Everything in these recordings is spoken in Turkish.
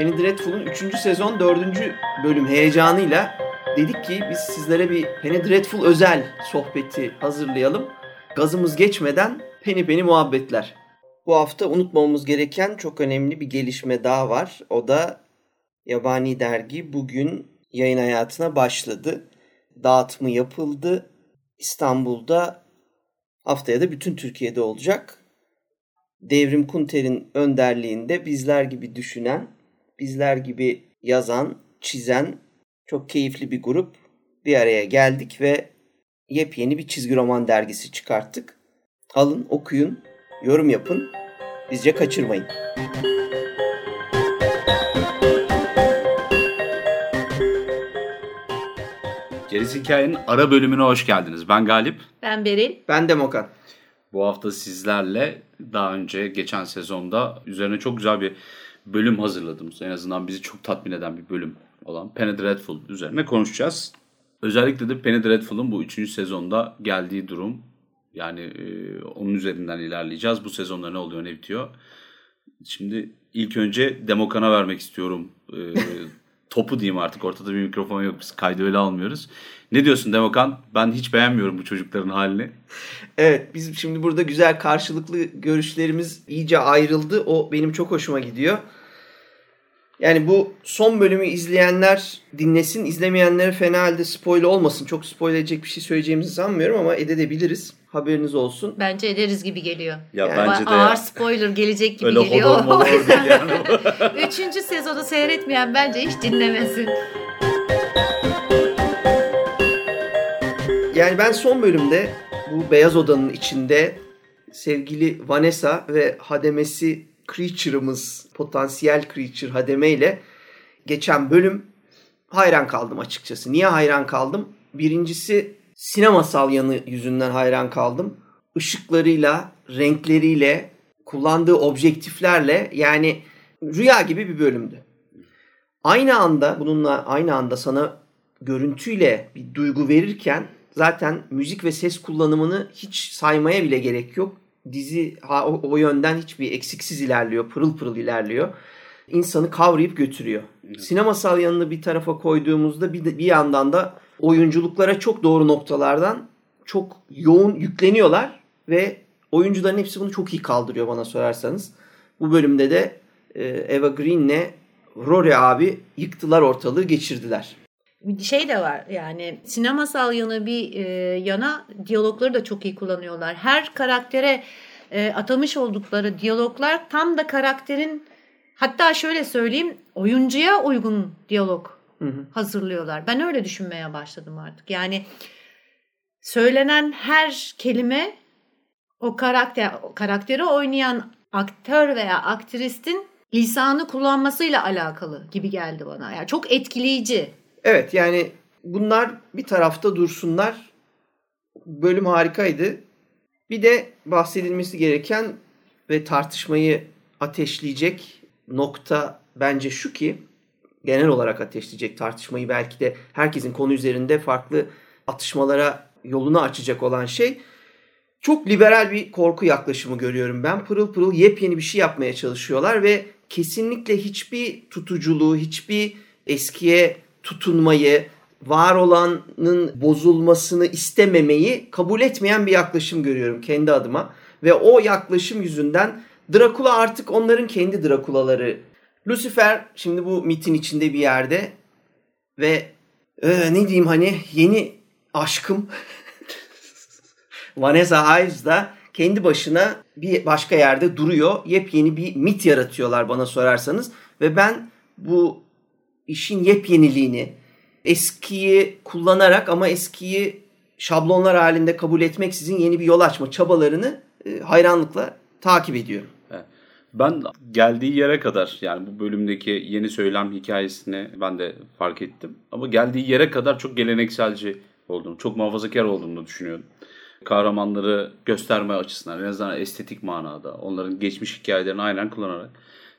Penny Dreadful'un 3. sezon 4. bölüm heyecanıyla dedik ki biz sizlere bir Penny Dreadful özel sohbeti hazırlayalım. Gazımız geçmeden Penny Penny muhabbetler. Bu hafta unutmamamız gereken çok önemli bir gelişme daha var. O da Yabani Dergi bugün yayın hayatına başladı. Dağıtımı yapıldı. İstanbul'da haftaya da bütün Türkiye'de olacak. Devrim Kunter'in önderliğinde bizler gibi düşünen, bizler gibi yazan, çizen çok keyifli bir grup bir araya geldik ve yepyeni bir çizgi roman dergisi çıkarttık. Alın, okuyun, yorum yapın, bizce kaçırmayın. Gerisi Hikayenin ara bölümüne hoş geldiniz. Ben Galip. Ben Beril. Ben Demokan. Bu hafta sizlerle daha önce geçen sezonda üzerine çok güzel bir bölüm hazırladığımız, en azından bizi çok tatmin eden bir bölüm olan Penny Dreadful üzerine konuşacağız. Özellikle de Penny Dreadful'un bu üçüncü sezonda geldiği durum. Yani e, onun üzerinden ilerleyeceğiz. Bu sezonda ne oluyor ne bitiyor. Şimdi ilk önce Demokan'a vermek istiyorum. E, topu diyeyim artık. Ortada bir mikrofon yok. Biz kaydı öyle almıyoruz. Ne diyorsun Demokan? Ben hiç beğenmiyorum bu çocukların halini. Evet biz şimdi burada güzel karşılıklı görüşlerimiz iyice ayrıldı. O benim çok hoşuma gidiyor. Yani bu son bölümü izleyenler dinlesin, izlemeyenlere fena halde spoiler olmasın. Çok spoiler edecek bir şey söyleyeceğimizi sanmıyorum ama edebiliriz. Haberiniz olsun. Bence ederiz gibi geliyor. Ya Yani bence de Ağır ya. spoiler gelecek gibi Öyle geliyor. hodor değil yani. Üçüncü sezonu seyretmeyen bence hiç dinlemesin. Yani ben son bölümde bu Beyaz Oda'nın içinde sevgili Vanessa ve hademesi Creature'ımız, potansiyel Creature Hademe ile geçen bölüm hayran kaldım açıkçası. Niye hayran kaldım? Birincisi sinemasal yanı yüzünden hayran kaldım. Işıklarıyla, renkleriyle, kullandığı objektiflerle yani rüya gibi bir bölümdü. Aynı anda bununla aynı anda sana görüntüyle bir duygu verirken zaten müzik ve ses kullanımını hiç saymaya bile gerek yok. Dizi ha, o, o yönden hiçbir eksiksiz ilerliyor, pırıl pırıl ilerliyor. İnsanı kavrayıp götürüyor. Sinemasal yanını bir tarafa koyduğumuzda bir, de, bir yandan da oyunculuklara çok doğru noktalardan çok yoğun yükleniyorlar ve oyuncuların hepsi bunu çok iyi kaldırıyor bana sorarsanız. Bu bölümde de e, Eva Green'le Rory abi yıktılar ortalığı geçirdiler. Şey de var yani sinemasal yanı bir e, yana diyalogları da çok iyi kullanıyorlar. Her karaktere e, atamış oldukları diyaloglar tam da karakterin hatta şöyle söyleyeyim oyuncuya uygun diyalog Hı hı. hazırlıyorlar. Ben öyle düşünmeye başladım artık. Yani söylenen her kelime o karakter o karakteri oynayan aktör veya aktristin lisanı kullanmasıyla alakalı gibi geldi bana. Yani çok etkileyici. Evet yani bunlar bir tarafta dursunlar. Bölüm harikaydı. Bir de bahsedilmesi gereken ve tartışmayı ateşleyecek nokta bence şu ki genel olarak ateşleyecek tartışmayı belki de herkesin konu üzerinde farklı atışmalara yolunu açacak olan şey çok liberal bir korku yaklaşımı görüyorum ben. Pırıl pırıl yepyeni bir şey yapmaya çalışıyorlar ve kesinlikle hiçbir tutuculuğu, hiçbir eskiye tutunmayı, var olanın bozulmasını istememeyi kabul etmeyen bir yaklaşım görüyorum kendi adıma. Ve o yaklaşım yüzünden Drakula artık onların kendi Drakulaları. Lucifer şimdi bu mitin içinde bir yerde ve e, ne diyeyim hani yeni aşkım Vanessa Ives da kendi başına bir başka yerde duruyor. Yepyeni bir mit yaratıyorlar bana sorarsanız. Ve ben bu işin yepyeniliğini eskiyi kullanarak ama eskiyi şablonlar halinde kabul etmeksizin yeni bir yol açma çabalarını e, hayranlıkla takip ediyorum. Ben geldiği yere kadar yani bu bölümdeki yeni söylem hikayesini ben de fark ettim. Ama geldiği yere kadar çok gelenekselci olduğunu, çok muhafazakar olduğunu düşünüyordum. Kahramanları gösterme açısından en azından estetik manada onların geçmiş hikayelerini aynen kullanarak.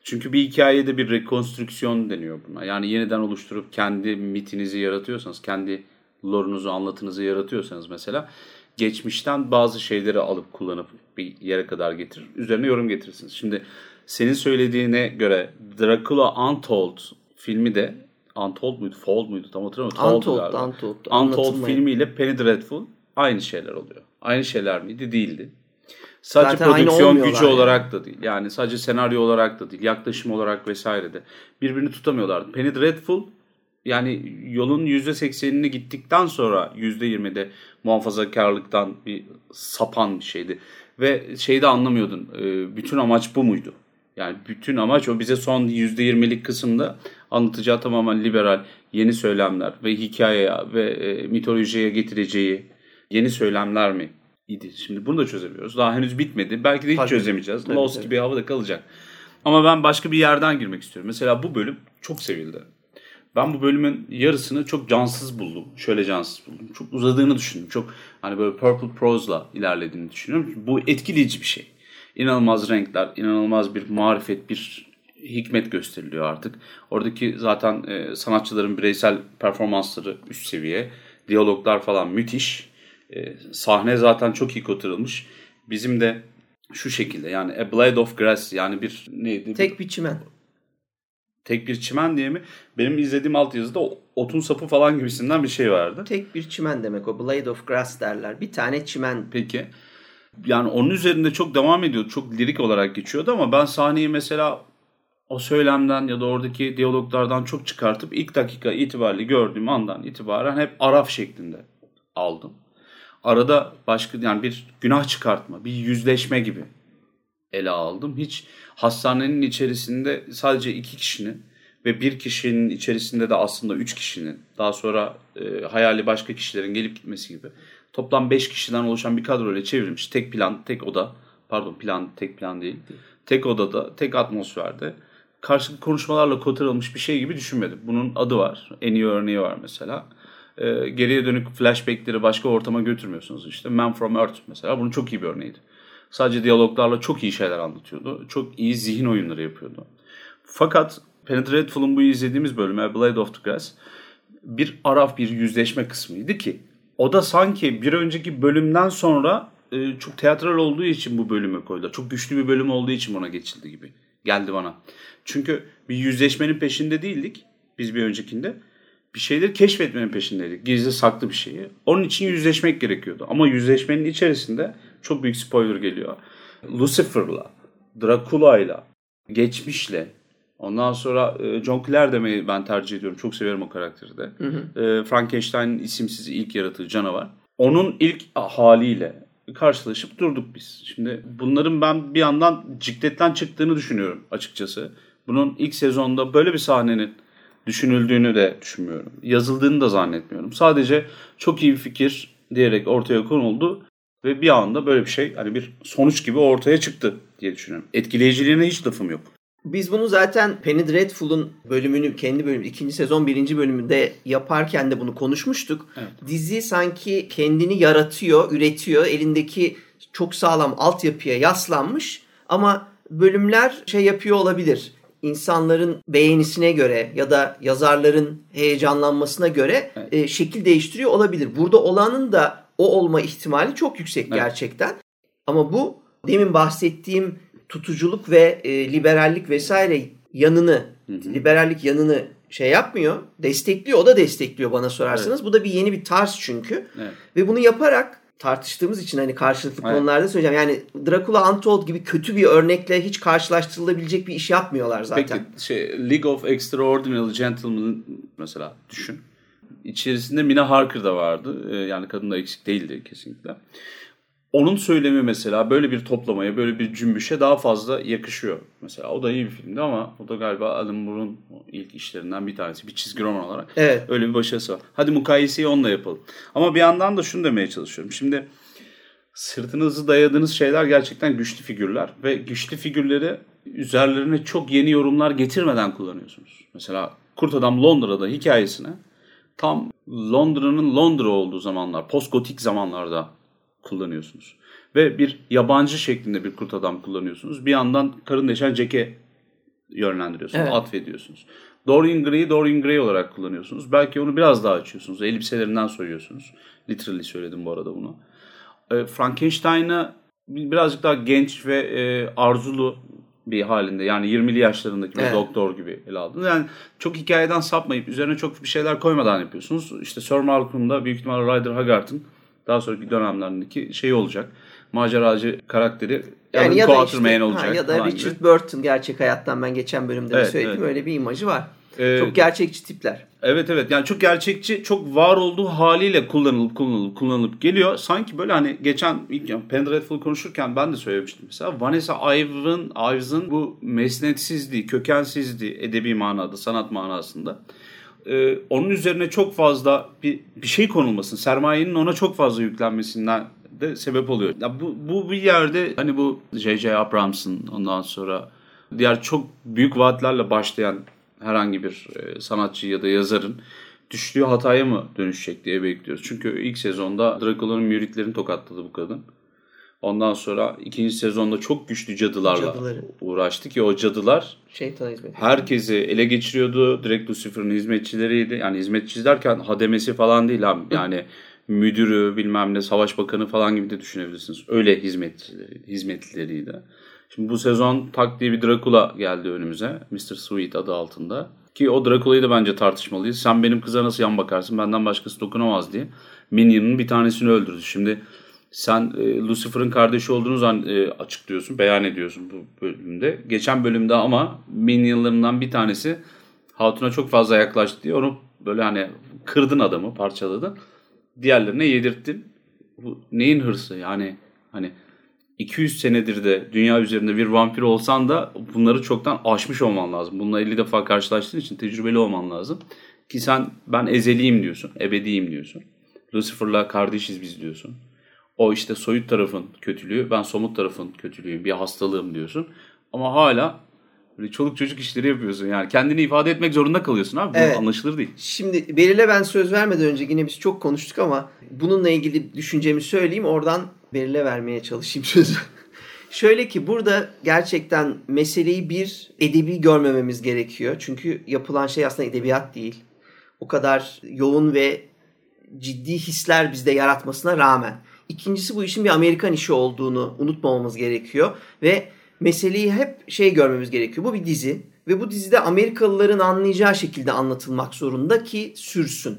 Çünkü bir hikayede bir rekonstrüksiyon deniyor buna. Yani yeniden oluşturup kendi mitinizi yaratıyorsanız, kendi lore'unuzu, anlatınızı yaratıyorsanız mesela geçmişten bazı şeyleri alıp kullanıp bir yere kadar getirir. Üzerine yorum getirirsiniz. Şimdi senin söylediğine göre Dracula Untold filmi de Untold muydu? Fold muydu? Tam hatırlamıyorum. Untold. Untold. Untold Anlatılmayan. filmiyle Penny Dreadful aynı şeyler oluyor. Aynı şeyler miydi? Değildi. Sadece Zaten prodüksiyon gücü yani. olarak da değil. Yani sadece senaryo olarak da değil. Yaklaşım olarak vesaire de. Birbirini tutamıyorlardı. Penny Dreadful yani yolun %80'ini gittikten sonra %20'de muhafazakarlıktan bir sapan bir şeydi. Ve şeyi de anlamıyordun. e, Bütün amaç bu muydu? Yani bütün amaç o bize son %20'lik kısımda anlatacağı tamamen liberal yeni söylemler ve hikayeye ve e, mitolojiye getireceği yeni söylemler mi idi? Şimdi bunu da çözemiyoruz. Daha henüz bitmedi. Belki de hiç Tabii. çözemeyeceğiz. Tabii, Lost tabii. gibi havada kalacak. Ama ben başka bir yerden girmek istiyorum. Mesela bu bölüm çok sevildi. Ben bu bölümün yarısını çok cansız buldum. Şöyle cansız buldum. Çok uzadığını düşündüm. Çok hani böyle purple prose'la ilerlediğini düşünüyorum. Bu etkileyici bir şey. İnanılmaz renkler, inanılmaz bir marifet, bir hikmet gösteriliyor artık. Oradaki zaten e, sanatçıların bireysel performansları üst seviye. Diyaloglar falan müthiş. E, sahne zaten çok iyi kotarılmış. Bizim de şu şekilde yani A Blade of Grass yani bir neydi? Tek bir çimen. Tek bir çimen diye mi? Benim izlediğim altyazıda otun sapı falan gibisinden bir şey vardı. Tek bir çimen demek o. Blade of Grass derler. Bir tane çimen. Peki. Yani onun üzerinde çok devam ediyordu. Çok lirik olarak geçiyordu ama ben sahneyi mesela o söylemden ya da oradaki diyaloglardan çok çıkartıp ilk dakika itibariyle gördüğüm andan itibaren hep araf şeklinde aldım. Arada başka yani bir günah çıkartma, bir yüzleşme gibi ele aldım. Hiç hastanenin içerisinde sadece iki kişinin ve bir kişinin içerisinde de aslında üç kişinin daha sonra e, hayali başka kişilerin gelip gitmesi gibi toplam beş kişiden oluşan bir kadroyla çevrilmiş. Tek plan, tek oda. Pardon plan, tek plan değil. Tek odada, tek atmosferde karşılıklı konuşmalarla kotarılmış bir şey gibi düşünmedim. Bunun adı var. En iyi örneği var mesela. E, geriye dönük flashbackleri başka ortama götürmüyorsunuz işte. Man from Earth mesela bunun çok iyi bir örneğiydi. Sadece diyaloglarla çok iyi şeyler anlatıyordu. Çok iyi zihin oyunları yapıyordu. Fakat Penny Dreadful'un bu izlediğimiz bölümü A Blade of the Grass bir araf bir yüzleşme kısmıydı ki o da sanki bir önceki bölümden sonra e, çok teatral olduğu için bu bölümü koydular. Çok güçlü bir bölüm olduğu için buna geçildi gibi geldi bana. Çünkü bir yüzleşmenin peşinde değildik biz bir öncekinde. Bir şeyleri keşfetmenin peşindeydik. Gizli saklı bir şeyi. Onun için yüzleşmek gerekiyordu. Ama yüzleşmenin içerisinde çok büyük spoiler geliyor. Lucifer'la, Dracula'yla, geçmişle, ondan sonra e, John Clare demeyi ben tercih ediyorum. Çok severim o karakteri de. E, Frankenstein'in isimsiz ilk yaratığı canavar. Onun ilk haliyle karşılaşıp durduk biz. Şimdi bunların ben bir yandan cikletten çıktığını düşünüyorum açıkçası. Bunun ilk sezonda böyle bir sahnenin düşünüldüğünü de düşünmüyorum. Yazıldığını da zannetmiyorum. Sadece çok iyi bir fikir diyerek ortaya konuldu ve bir anda böyle bir şey hani bir sonuç gibi ortaya çıktı diye düşünüyorum. Etkileyiciliğine hiç lafım yok. Biz bunu zaten Penny Dreadful'un bölümünü kendi bölüm ikinci sezon birinci bölümünde yaparken de bunu konuşmuştuk. Evet. Dizi sanki kendini yaratıyor, üretiyor. Elindeki çok sağlam altyapıya yaslanmış ama bölümler şey yapıyor olabilir. İnsanların beğenisine göre ya da yazarların heyecanlanmasına göre Evet. e, şekil değiştiriyor olabilir. Burada olanın da o olma ihtimali çok yüksek Evet. gerçekten. Ama bu demin bahsettiğim tutuculuk ve e, liberallik vesaire yanını, liberallik yanını şey yapmıyor, destekliyor. O da destekliyor bana sorarsanız. Bu da bir yeni bir tarz çünkü. Evet. Ve bunu yaparak tartıştığımız için hani karşılıklı Evet. konularda söyleyeceğim. Yani Dracula Untold gibi kötü bir örnekle hiç karşılaştırılabilecek bir iş yapmıyorlar zaten. Peki şey, League of Extraordinary Gentlemen mesela düşün. İçerisinde Mina Harker da vardı. Ee, yani kadın da eksik değildi kesinlikle. Onun söylemi mesela böyle bir toplamaya, böyle bir cümbüşe daha fazla yakışıyor. Mesela o da iyi bir filmdi ama o da galiba Alan Moore'un ilk işlerinden bir tanesi. Bir çizgi roman olarak. Evet. Öyle bir başarısı var. Hadi mukayeseyi onunla yapalım. Ama bir yandan da şunu demeye çalışıyorum. Şimdi sırtınızı dayadığınız şeyler gerçekten güçlü figürler. Ve güçlü figürleri üzerlerine çok yeni yorumlar getirmeden kullanıyorsunuz. Mesela Kurt Adam Londra'da hikayesine tam Londra'nın Londra olduğu zamanlar, postgotik zamanlarda kullanıyorsunuz. Ve bir yabancı şeklinde bir kurt adam kullanıyorsunuz. Bir yandan karın deşen Jack'e yönlendiriyorsunuz, Evet. atfediyorsunuz. Dorian Gray'i Dorian Gray olarak kullanıyorsunuz. Belki onu biraz daha açıyorsunuz. Elbiselerinden soyuyorsunuz. Literally söyledim bu arada bunu. E, Frankenstein'ı birazcık daha genç ve e, arzulu bir halinde. Yani 20'li yaşlarındaki bir Evet. doktor gibi ele aldınız. Yani çok hikayeden sapmayıp üzerine çok bir şeyler koymadan yapıyorsunuz. İşte Sir Malcolm'da büyük ihtimalle Ryder Haggard'ın daha sonraki dönemlerindeki şey olacak. Maceracı karakteri Yani ya da Quatermain işte, olacak. ha, ya da Richard gibi. Burton gerçek hayattan ben geçen bölümde de Evet, söyledim. evet. Öyle bir imajı var. Ee, Çok gerçekçi tipler. Evet evet yani çok gerçekçi, çok var olduğu haliyle kullanılıp kullanılıp kullanılıp geliyor. Sanki böyle hani geçen ilk Penn konuşurken ben de söylemiştim mesela. Vanessa Ivers'ın Ives'ın bu mesnetsizliği, kökensizliği edebi manada, sanat manasında. Ee, onun üzerine çok fazla bir, bir şey konulmasın, sermayenin ona çok fazla yüklenmesinden de sebep oluyor. Ya bu, bu bir yerde hani bu J.J. Abrams'ın ondan sonra diğer çok büyük vaatlerle başlayan herhangi bir e, sanatçı ya da yazarın düştüğü hataya mı dönüşecek diye bekliyoruz. Çünkü ilk sezonda Dracula'nın müritlerini tokatladı bu kadın. Ondan sonra ikinci sezonda çok güçlü cadılarla Cadıları. uğraştı ki o cadılar herkesi ele geçiriyordu. Direkt Lucifer'ın hizmetçileriydi. Yani hizmetçi derken hademesi falan değil abi. Yani müdürü bilmem ne savaş bakanı falan gibi de düşünebilirsiniz. Öyle hizmetçileri, hizmetlileriydi. Şimdi bu sezon tak diye bir Dracula geldi önümüze. Mr. Sweet adı altında. Ki o Dracula'yı da bence tartışmalıyız. Sen benim kıza nasıl yan bakarsın benden başkası dokunamaz diye. Minion'un bir tanesini öldürdü. Şimdi sen e, Lucifer'ın kardeşi olduğunu zan, e, açıklıyorsun, beyan ediyorsun bu bölümde. Geçen bölümde ama Minion'larından bir tanesi Hatun'a çok fazla yaklaştı diye onu böyle hani kırdın adamı, parçaladın. Diğerlerine yedirttin. Bu neyin hırsı yani hani 200 senedir de dünya üzerinde bir vampir olsan da bunları çoktan aşmış olman lazım. Bununla 50 defa karşılaştığın için tecrübeli olman lazım. Ki sen ben ezeliyim diyorsun, ebediyim diyorsun. Lucifer'la kardeşiz biz diyorsun. O işte soyut tarafın kötülüğü, ben somut tarafın kötülüğü, bir hastalığım diyorsun. Ama hala böyle çoluk çocuk işleri yapıyorsun. Yani kendini ifade etmek zorunda kalıyorsun abi. Bu Evet. anlaşılır değil. Şimdi Beril'e ben söz vermeden önce yine biz çok konuştuk ama bununla ilgili düşüncemi söyleyeyim. Oradan Beril'e vermeye çalışayım sözü. Şöyle ki burada gerçekten meseleyi bir edebi görmememiz gerekiyor. Çünkü yapılan şey aslında edebiyat değil. O kadar yoğun ve ciddi hisler bizde yaratmasına rağmen. İkincisi bu işin bir Amerikan işi olduğunu unutmamamız gerekiyor. Ve meseleyi hep şey görmemiz gerekiyor. Bu bir dizi ve bu dizide Amerikalıların anlayacağı şekilde anlatılmak zorunda ki sürsün.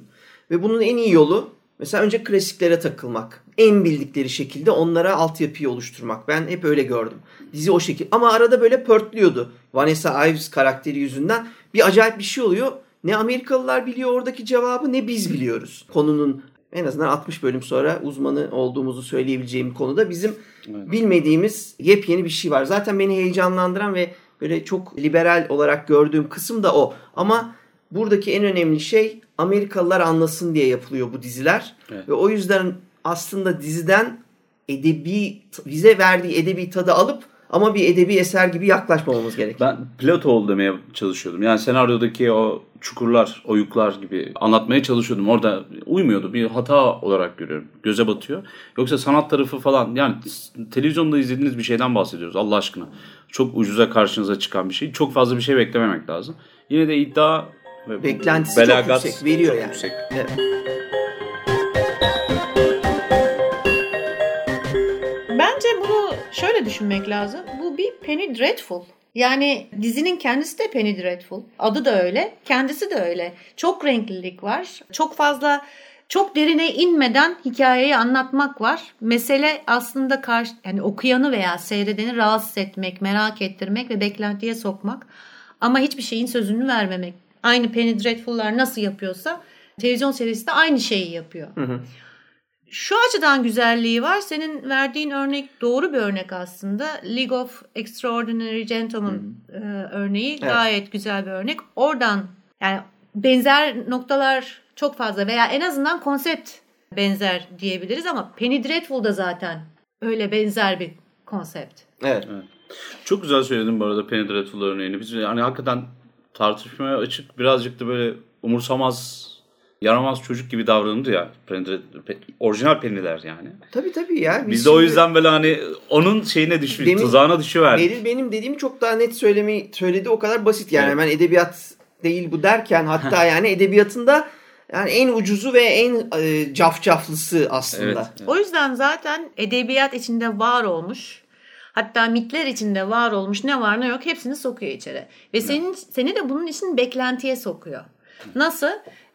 Ve bunun en iyi yolu mesela önce klasiklere takılmak. En bildikleri şekilde onlara altyapıyı oluşturmak. Ben hep öyle gördüm. Dizi o şekil. Ama arada böyle pörtlüyordu. Vanessa Ives karakteri yüzünden bir acayip bir şey oluyor. Ne Amerikalılar biliyor oradaki cevabı ne biz biliyoruz. Konunun en azından 60 bölüm sonra uzmanı olduğumuzu söyleyebileceğim konuda bizim bilmediğimiz yepyeni bir şey var. Zaten beni heyecanlandıran ve böyle çok liberal olarak gördüğüm kısım da o. Ama buradaki en önemli şey Amerikalılar anlasın diye yapılıyor bu diziler. Evet. Ve o yüzden aslında diziden edebi bize verdiği edebi tadı alıp ama bir edebi eser gibi yaklaşmamamız gerekiyor. Ben plot hole demeye çalışıyordum. Yani senaryodaki o çukurlar, oyuklar gibi anlatmaya çalışıyordum. Orada uymuyordu. Bir hata olarak görüyorum. Göze batıyor. Yoksa sanat tarafı falan yani televizyonda izlediğiniz bir şeyden bahsediyoruz Allah aşkına. Çok ucuza karşınıza çıkan bir şey. Çok fazla bir şey beklememek lazım. Yine de iddia ve Beklentisi belagat çok yüksek. Veriyor çok yani. yüksek. Evet. Düşünmek lazım. Bu bir Penny Dreadful. Yani dizinin kendisi de Penny Dreadful. Adı da öyle. Kendisi de öyle. Çok renklilik var. Çok fazla çok derine inmeden hikayeyi anlatmak var. Mesele aslında karşı yani okuyanı veya seyredeni rahatsız etmek, merak ettirmek ve beklentiye sokmak. Ama hiçbir şeyin sözünü vermemek. Aynı Penny Dreadful'lar nasıl yapıyorsa televizyon serisi de aynı şeyi yapıyor. Şu açıdan güzelliği var. Senin verdiğin örnek doğru bir örnek aslında. League of Extraordinary Gentlemen e, örneği gayet güzel bir örnek. Oradan yani benzer noktalar çok fazla veya en azından konsept benzer diyebiliriz ama Penny Dreadful da zaten öyle benzer bir konsept. Evet. Çok güzel söyledin bu arada Penny Dreadful örneğini. Biz yani hakikaten tartışmaya açık birazcık da böyle umursamaz yaramaz çocuk gibi davranır ya. Orijinal Penny'ler yani. Tabii tabii ya. Biz de o şimdi- yüzden böyle hani onun şeyine düşmüş, Demin- tuzağına düşüverdik. Beril benim dediğimi çok daha net söylemeyi söyledi. O kadar basit yani. Evet. Hemen edebiyat değil bu derken hatta yani edebiyatında yani en ucuzu ve en e, cafcaflısı aslında. Evet. O yüzden zaten edebiyat içinde var olmuş. Hatta mitler içinde var olmuş ne var ne yok hepsini sokuyor içeri. Ve senin seni de bunun için beklentiye sokuyor. Nasıl?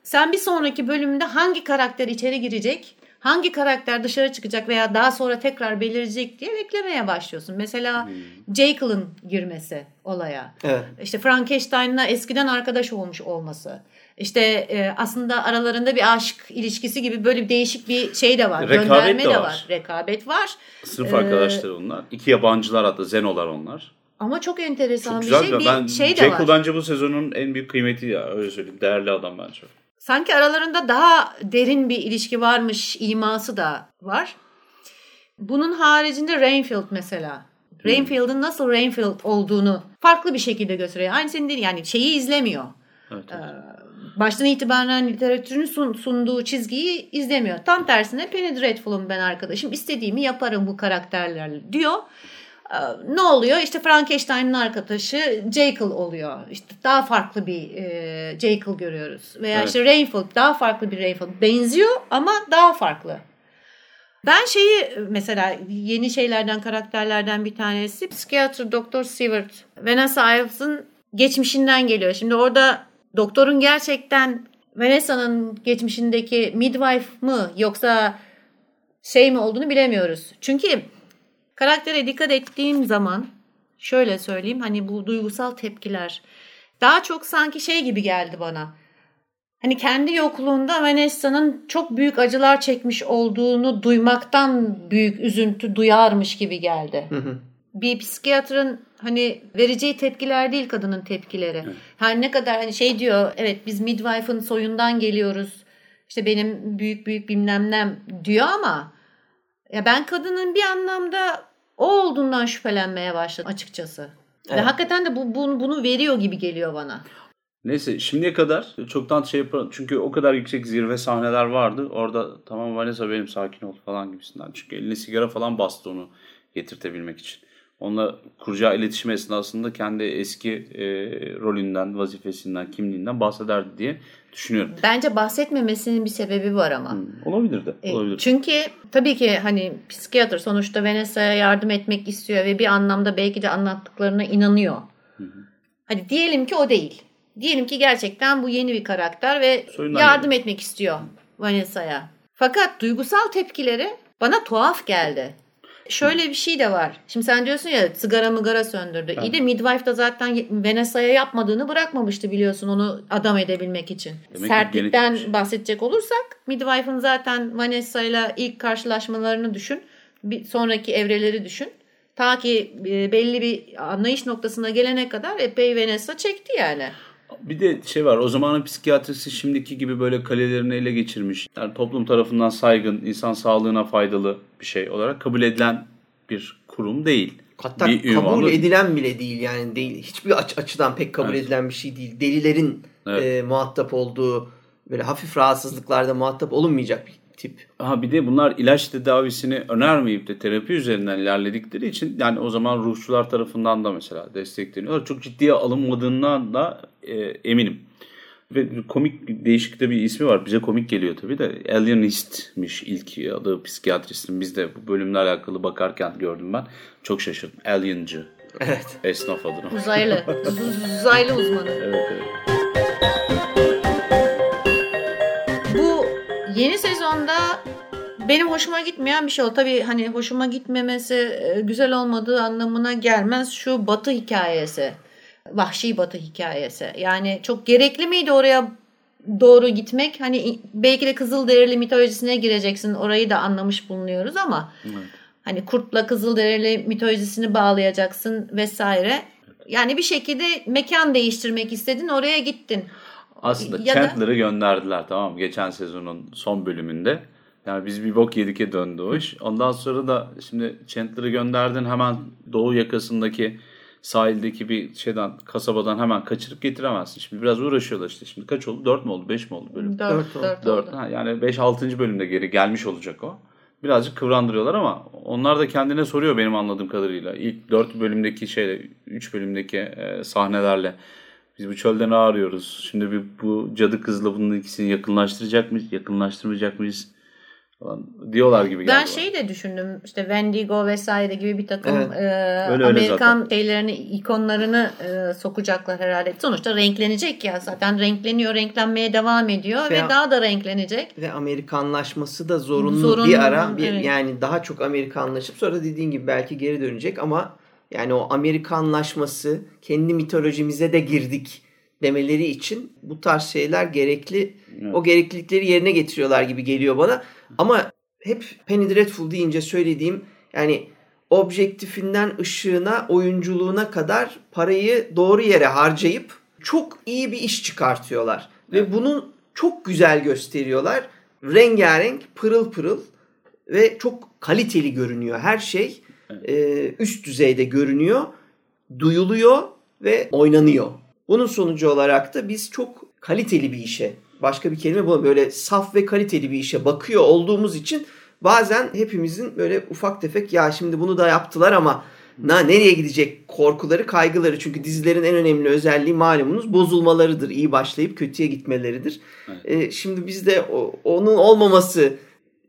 Sen bir sonraki bölümde hangi karakter içeri girecek, hangi karakter dışarı çıkacak veya daha sonra tekrar belirecek diye beklemeye başlıyorsun. Mesela Jekyll'ın girmesi olaya. Evet. İşte Frankenstein'la eskiden arkadaş olmuş olması. İşte e, aslında aralarında bir aşk ilişkisi gibi böyle bir değişik bir şey de var. Rekabet Gönderme de var. var. Rekabet var. Sınıf Ee, arkadaşları onlar. İki yabancılar hatta Zenolar onlar. Ama çok enteresan Çok bir şey. Bir ben şey de Jekyll var. bence bu sezonun en büyük kıymeti ya öyle söyleyeyim. Değerli adam bence. Sanki aralarında daha derin bir ilişki varmış iması da var. Bunun haricinde Rainfield mesela. Rainfield'ın nasıl Rainfield olduğunu farklı bir şekilde gösteriyor. Aynı senin değil yani şeyi izlemiyor. Evet, evet. baştan itibaren literatürün sun- sunduğu çizgiyi izlemiyor. Tam tersine Penny Dreadful'um ben arkadaşım. istediğimi yaparım bu karakterlerle diyor. Ee, Ne oluyor? İşte Frankenstein'ın arkadaşı Jekyll oluyor. İşte daha farklı bir e, Jekyll görüyoruz. Veya Evet. işte Rainfield daha farklı bir Rainfield. Benziyor ama daha farklı. Ben şeyi mesela yeni şeylerden karakterlerden bir tanesi psikiyatr Doktor Seward. Vanessa Ives'ın geçmişinden geliyor. Şimdi orada doktorun gerçekten Vanessa'nın geçmişindeki midwife mı yoksa şey mi olduğunu bilemiyoruz. Çünkü karaktere dikkat ettiğim zaman şöyle söyleyeyim hani bu duygusal tepkiler daha çok sanki şey gibi geldi bana. Hani kendi yokluğunda Vanessa'nın çok büyük acılar çekmiş olduğunu duymaktan büyük üzüntü duyarmış gibi geldi. Hı hı. Bir psikiyatrın hani vereceği tepkiler değil kadının tepkileri. Her ne kadar hani şey diyor evet biz midwife'ın soyundan geliyoruz. İşte benim büyük büyük bilmem nem diyor ama ya ben kadının bir anlamda o olduğundan şüphelenmeye başladım açıkçası. Ve Evet. hakikaten de bu, bunu, bunu veriyor gibi geliyor bana. Neyse şimdiye kadar çoktan şey yapalım. Çünkü o kadar yüksek zirve sahneler vardı. Orada tamam Vanessa benim sakin ol falan gibisinden. Çünkü eline sigara falan bastı onu getirtebilmek için. Onunla kuracağı iletişim esnasında kendi eski e, rolünden, vazifesinden, kimliğinden bahsederdi diye düşünüyorum. Bence bahsetmemesinin bir sebebi var ama. Hmm, olabilir de. E, Olabilir. Çünkü tabii ki hani psikiyatr sonuçta Vanessa'ya yardım etmek istiyor ve bir anlamda belki de anlattıklarına inanıyor. Hadi diyelim ki o değil. Diyelim ki gerçekten bu yeni bir karakter ve Soyundan yardım etmek istiyor Vanessa'ya. Fakat duygusal tepkileri bana tuhaf geldi. Şöyle bir şey de var. Şimdi sen diyorsun ya sigara mıgara söndürdü. İyi de Midwife da zaten Vanessa'ya yapmadığını bırakmamıştı biliyorsun onu adam edebilmek için. Demek Sertlikten genetik- bahsedecek olursak Midwife'ın zaten Vanessa'yla ilk karşılaşmalarını düşün. Bir sonraki evreleri düşün. Ta ki e, belli bir anlayış noktasına gelene kadar epey Vanessa çekti yani. Bir de şey var o zamanın psikiyatrisi şimdiki gibi böyle kalelerini ele geçirmiş. Yani toplum tarafından saygın, insan sağlığına faydalı bir şey olarak kabul edilen bir kurum değil. Hatta Bir kabul da- edilen bile değil yani değil hiçbir aç- açıdan pek kabul Evet. edilen bir şey değil. Delilerin Evet. e, muhatap olduğu böyle hafif rahatsızlıklarda muhatap olunmayacak bir tip. Ha bir de bunlar ilaç tedavisini önermeyip de terapi üzerinden ilerledikleri için yani o zaman ruhçular tarafından da mesela destekleniyorlar. Çok ciddiye alınmadığından da e, eminim. Ve komik değişik de bir ismi var. Bize komik geliyor tabii de. Alienist'miş ilk adı psikiyatristin. Biz de bu bölümle alakalı bakarken gördüm ben. Çok şaşırdım. Alien'cı. Evet. Esnaf adına. Uzaylı. Uz- uzaylı uzmanı. Evet, evet. Yeni sezonda benim hoşuma gitmeyen bir şey o. Tabii hani hoşuma gitmemesi e, güzel olmadığı anlamına gelmez. Şu batı hikayesi. Vahşi batı hikayesi. Yani çok gerekli miydi oraya doğru gitmek? Hani belki de Kızılderili mitolojisine gireceksin. Orayı da anlamış bulunuyoruz ama hani kurtla Kızılderili mitolojisini bağlayacaksın vesaire. Yani bir şekilde mekan değiştirmek istedin oraya gittin. Aslında Ya da- Chandler'ı gönderdiler tamam mı? Geçen sezonun son bölümünde. Yani biz bir bok yedik'e döndü o iş. Ondan sonra da şimdi Chandler'ı gönderdin hemen doğu yakasındaki sahildeki bir şeyden kasabadan hemen kaçırıp getiremezsin. Şimdi biraz uğraşıyorlar işte. Şimdi kaç oldu? 4 mü oldu? 5 mi oldu bölüm? Dört, Dört oldu. dört, 4. oldu. Ha, yani 5-6. bölümde geri gelmiş olacak o. Birazcık kıvrandırıyorlar ama onlar da kendine soruyor benim anladığım kadarıyla. İlk 4 bölümdeki şeyle 3 bölümdeki e, sahnelerle biz bu çölde ne arıyoruz? Şimdi bir, bu cadı kızla bunun ikisini yakınlaştıracak mıyız? Yakınlaştırmayacak mıyız? Falan diyorlar gibi geldi Ben şeyi de düşündüm işte Wendigo vesaire gibi bir takım Evet. e, Öyle öyle Amerikan şeylerini ikonlarını e, sokacaklar herhalde. Sonuçta renklenecek ya zaten renkleniyor renklenmeye devam ediyor Veya- ve daha da renklenecek. Ve Amerikanlaşması da zorunlu, Zorunlu, bir ara. Bir, evet. Yani daha çok Amerikanlaşıp sonra dediğin gibi belki geri dönecek ama yani o Amerikanlaşması kendi mitolojimize de girdik demeleri için bu tarz şeyler gerekli. Evet. O gereklilikleri yerine getiriyorlar gibi geliyor bana. Ama hep Penny Dreadful deyince söylediğim yani objektifinden ışığına, oyunculuğuna kadar parayı doğru yere harcayıp çok iyi bir iş çıkartıyorlar. Ve bunu çok güzel gösteriyorlar. Rengarenk, pırıl pırıl ve çok kaliteli görünüyor. Her şey e, üst düzeyde görünüyor, duyuluyor ve oynanıyor. Bunun sonucu olarak da biz çok kaliteli bir işe, başka bir kelime bu böyle saf ve kaliteli bir işe bakıyor olduğumuz için bazen hepimizin böyle ufak tefek ya şimdi bunu da yaptılar ama na nereye gidecek korkuları, kaygıları. Çünkü dizilerin en önemli özelliği malumunuz bozulmalarıdır. İyi başlayıp kötüye gitmeleridir. E, şimdi bizde onun olmaması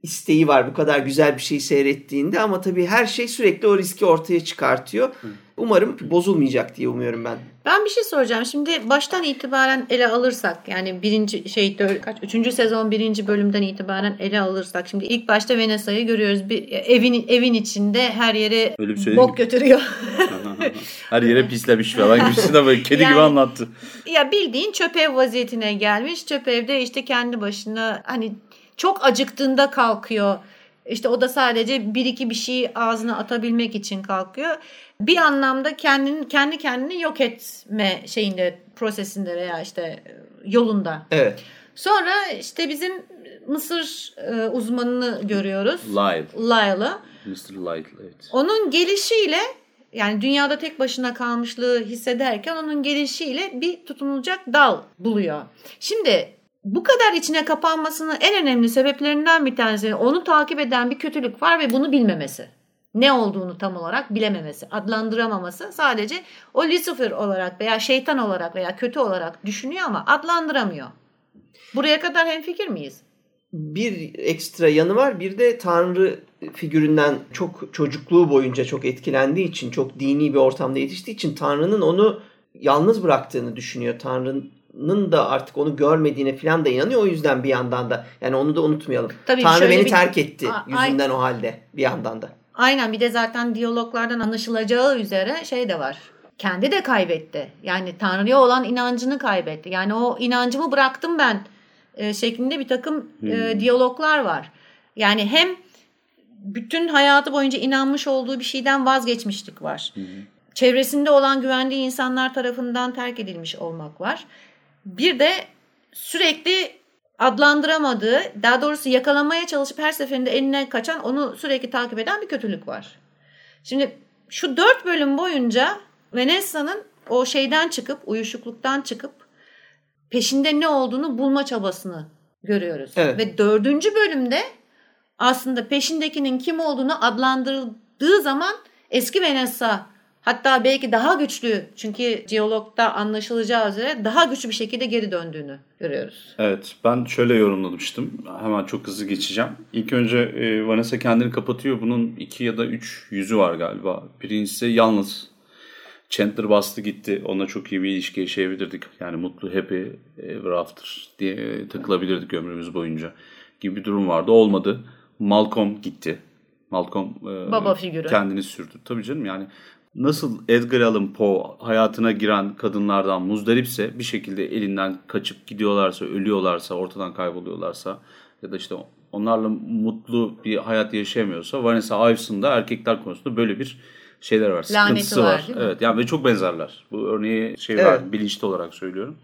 isteği var bu kadar güzel bir şey seyrettiğinde ama tabii her şey sürekli o riski ortaya çıkartıyor. Umarım bozulmayacak diye umuyorum ben. Ben bir şey soracağım. Şimdi baştan itibaren ele alırsak yani birinci şey kaç üçüncü sezon birinci bölümden itibaren ele alırsak şimdi ilk başta Vanessa'yı görüyoruz. Bir evin evin içinde her yere Öyle bir söyledin bok götürüyor. Her yere pislemiş falan gibisinden böyle kedi gibi Yani- anlattı. ya bildiğin çöp ev vaziyetine gelmiş. Çöp evde işte kendi başına hani çok acıktığında kalkıyor. İşte o da sadece bir iki bir şey ağzına atabilmek için kalkıyor. Bir anlamda kendini kendi kendini yok etme şeyinde prosesinde veya işte yolunda. Evet. Sonra işte bizim Mısır e, uzmanını görüyoruz. Lyle. Lyle'ı. Mr. Lyle evet. Onun gelişiyle yani dünyada tek başına kalmışlığı hissederken onun gelişiyle bir tutunulacak dal buluyor. Şimdi bu kadar içine kapanmasının en önemli sebeplerinden bir tanesi onu takip eden bir kötülük var ve bunu bilmemesi. Ne olduğunu tam olarak bilememesi, adlandıramaması. Sadece o Lucifer olarak veya şeytan olarak veya kötü olarak düşünüyor ama adlandıramıyor. Buraya kadar hemfikir miyiz? Bir ekstra yanı var. Bir de Tanrı figüründen çok çocukluğu boyunca çok etkilendiği için, çok dini bir ortamda yetiştiği için Tanrı'nın onu yalnız bıraktığını düşünüyor. Tanrı'nın da artık onu görmediğine falan da inanıyor. O yüzden bir yandan da yani onu da unutmayalım. Tabii Tanrı beni bir- terk etti A- yüzünden o halde bir yandan da. Aynen bir de zaten diyaloglardan anlaşılacağı üzere şey de var. Kendi de kaybetti. Yani Tanrı'ya olan inancını kaybetti. Yani o inancımı bıraktım ben e, şeklinde bir takım e, diyaloglar var. Yani hem bütün hayatı boyunca inanmış olduğu bir şeyden vazgeçmişlik var. Çevresinde olan güvendiği insanlar tarafından terk edilmiş olmak var. Bir de sürekli adlandıramadığı, daha doğrusu yakalamaya çalışıp her seferinde eline kaçan, onu sürekli takip eden bir kötülük var. Şimdi şu dört bölüm boyunca Vanessa'nın o şeyden çıkıp, uyuşukluktan çıkıp peşinde ne olduğunu bulma çabasını görüyoruz. Evet. Ve dördüncü bölümde aslında peşindekinin kim olduğunu adlandırıldığı zaman eski Vanessa hatta belki daha güçlü çünkü diyalogda anlaşılacağı üzere daha güçlü bir şekilde geri döndüğünü görüyoruz. Evet ben şöyle yorumlamıştım. Hemen çok hızlı geçeceğim. İlk önce e, Vanessa kendini kapatıyor. Bunun iki ya da üç yüzü var galiba. Birincisi yalnız. Chandler bastı gitti. Onunla çok iyi bir ilişki yaşayabilirdik. Yani mutlu, happy ever after diye takılabilirdik ömrümüz boyunca gibi bir durum vardı. Olmadı. Malcolm gitti. Malcolm e, Baba figürü. kendini sürdü. Tabii canım yani nasıl Edgar Allan Poe hayatına giren kadınlardan muzdaripse bir şekilde elinden kaçıp gidiyorlarsa, ölüyorlarsa, ortadan kayboluyorlarsa ya da işte onlarla mutlu bir hayat yaşayamıyorsa Vanessa Iveson da erkekler konusunda böyle bir şeyler var. Laneti Sıkıntısı var, var. değil mi? Evet yani ve çok benzerler. Bu örneği şey Evet. var bilinçli olarak söylüyorum.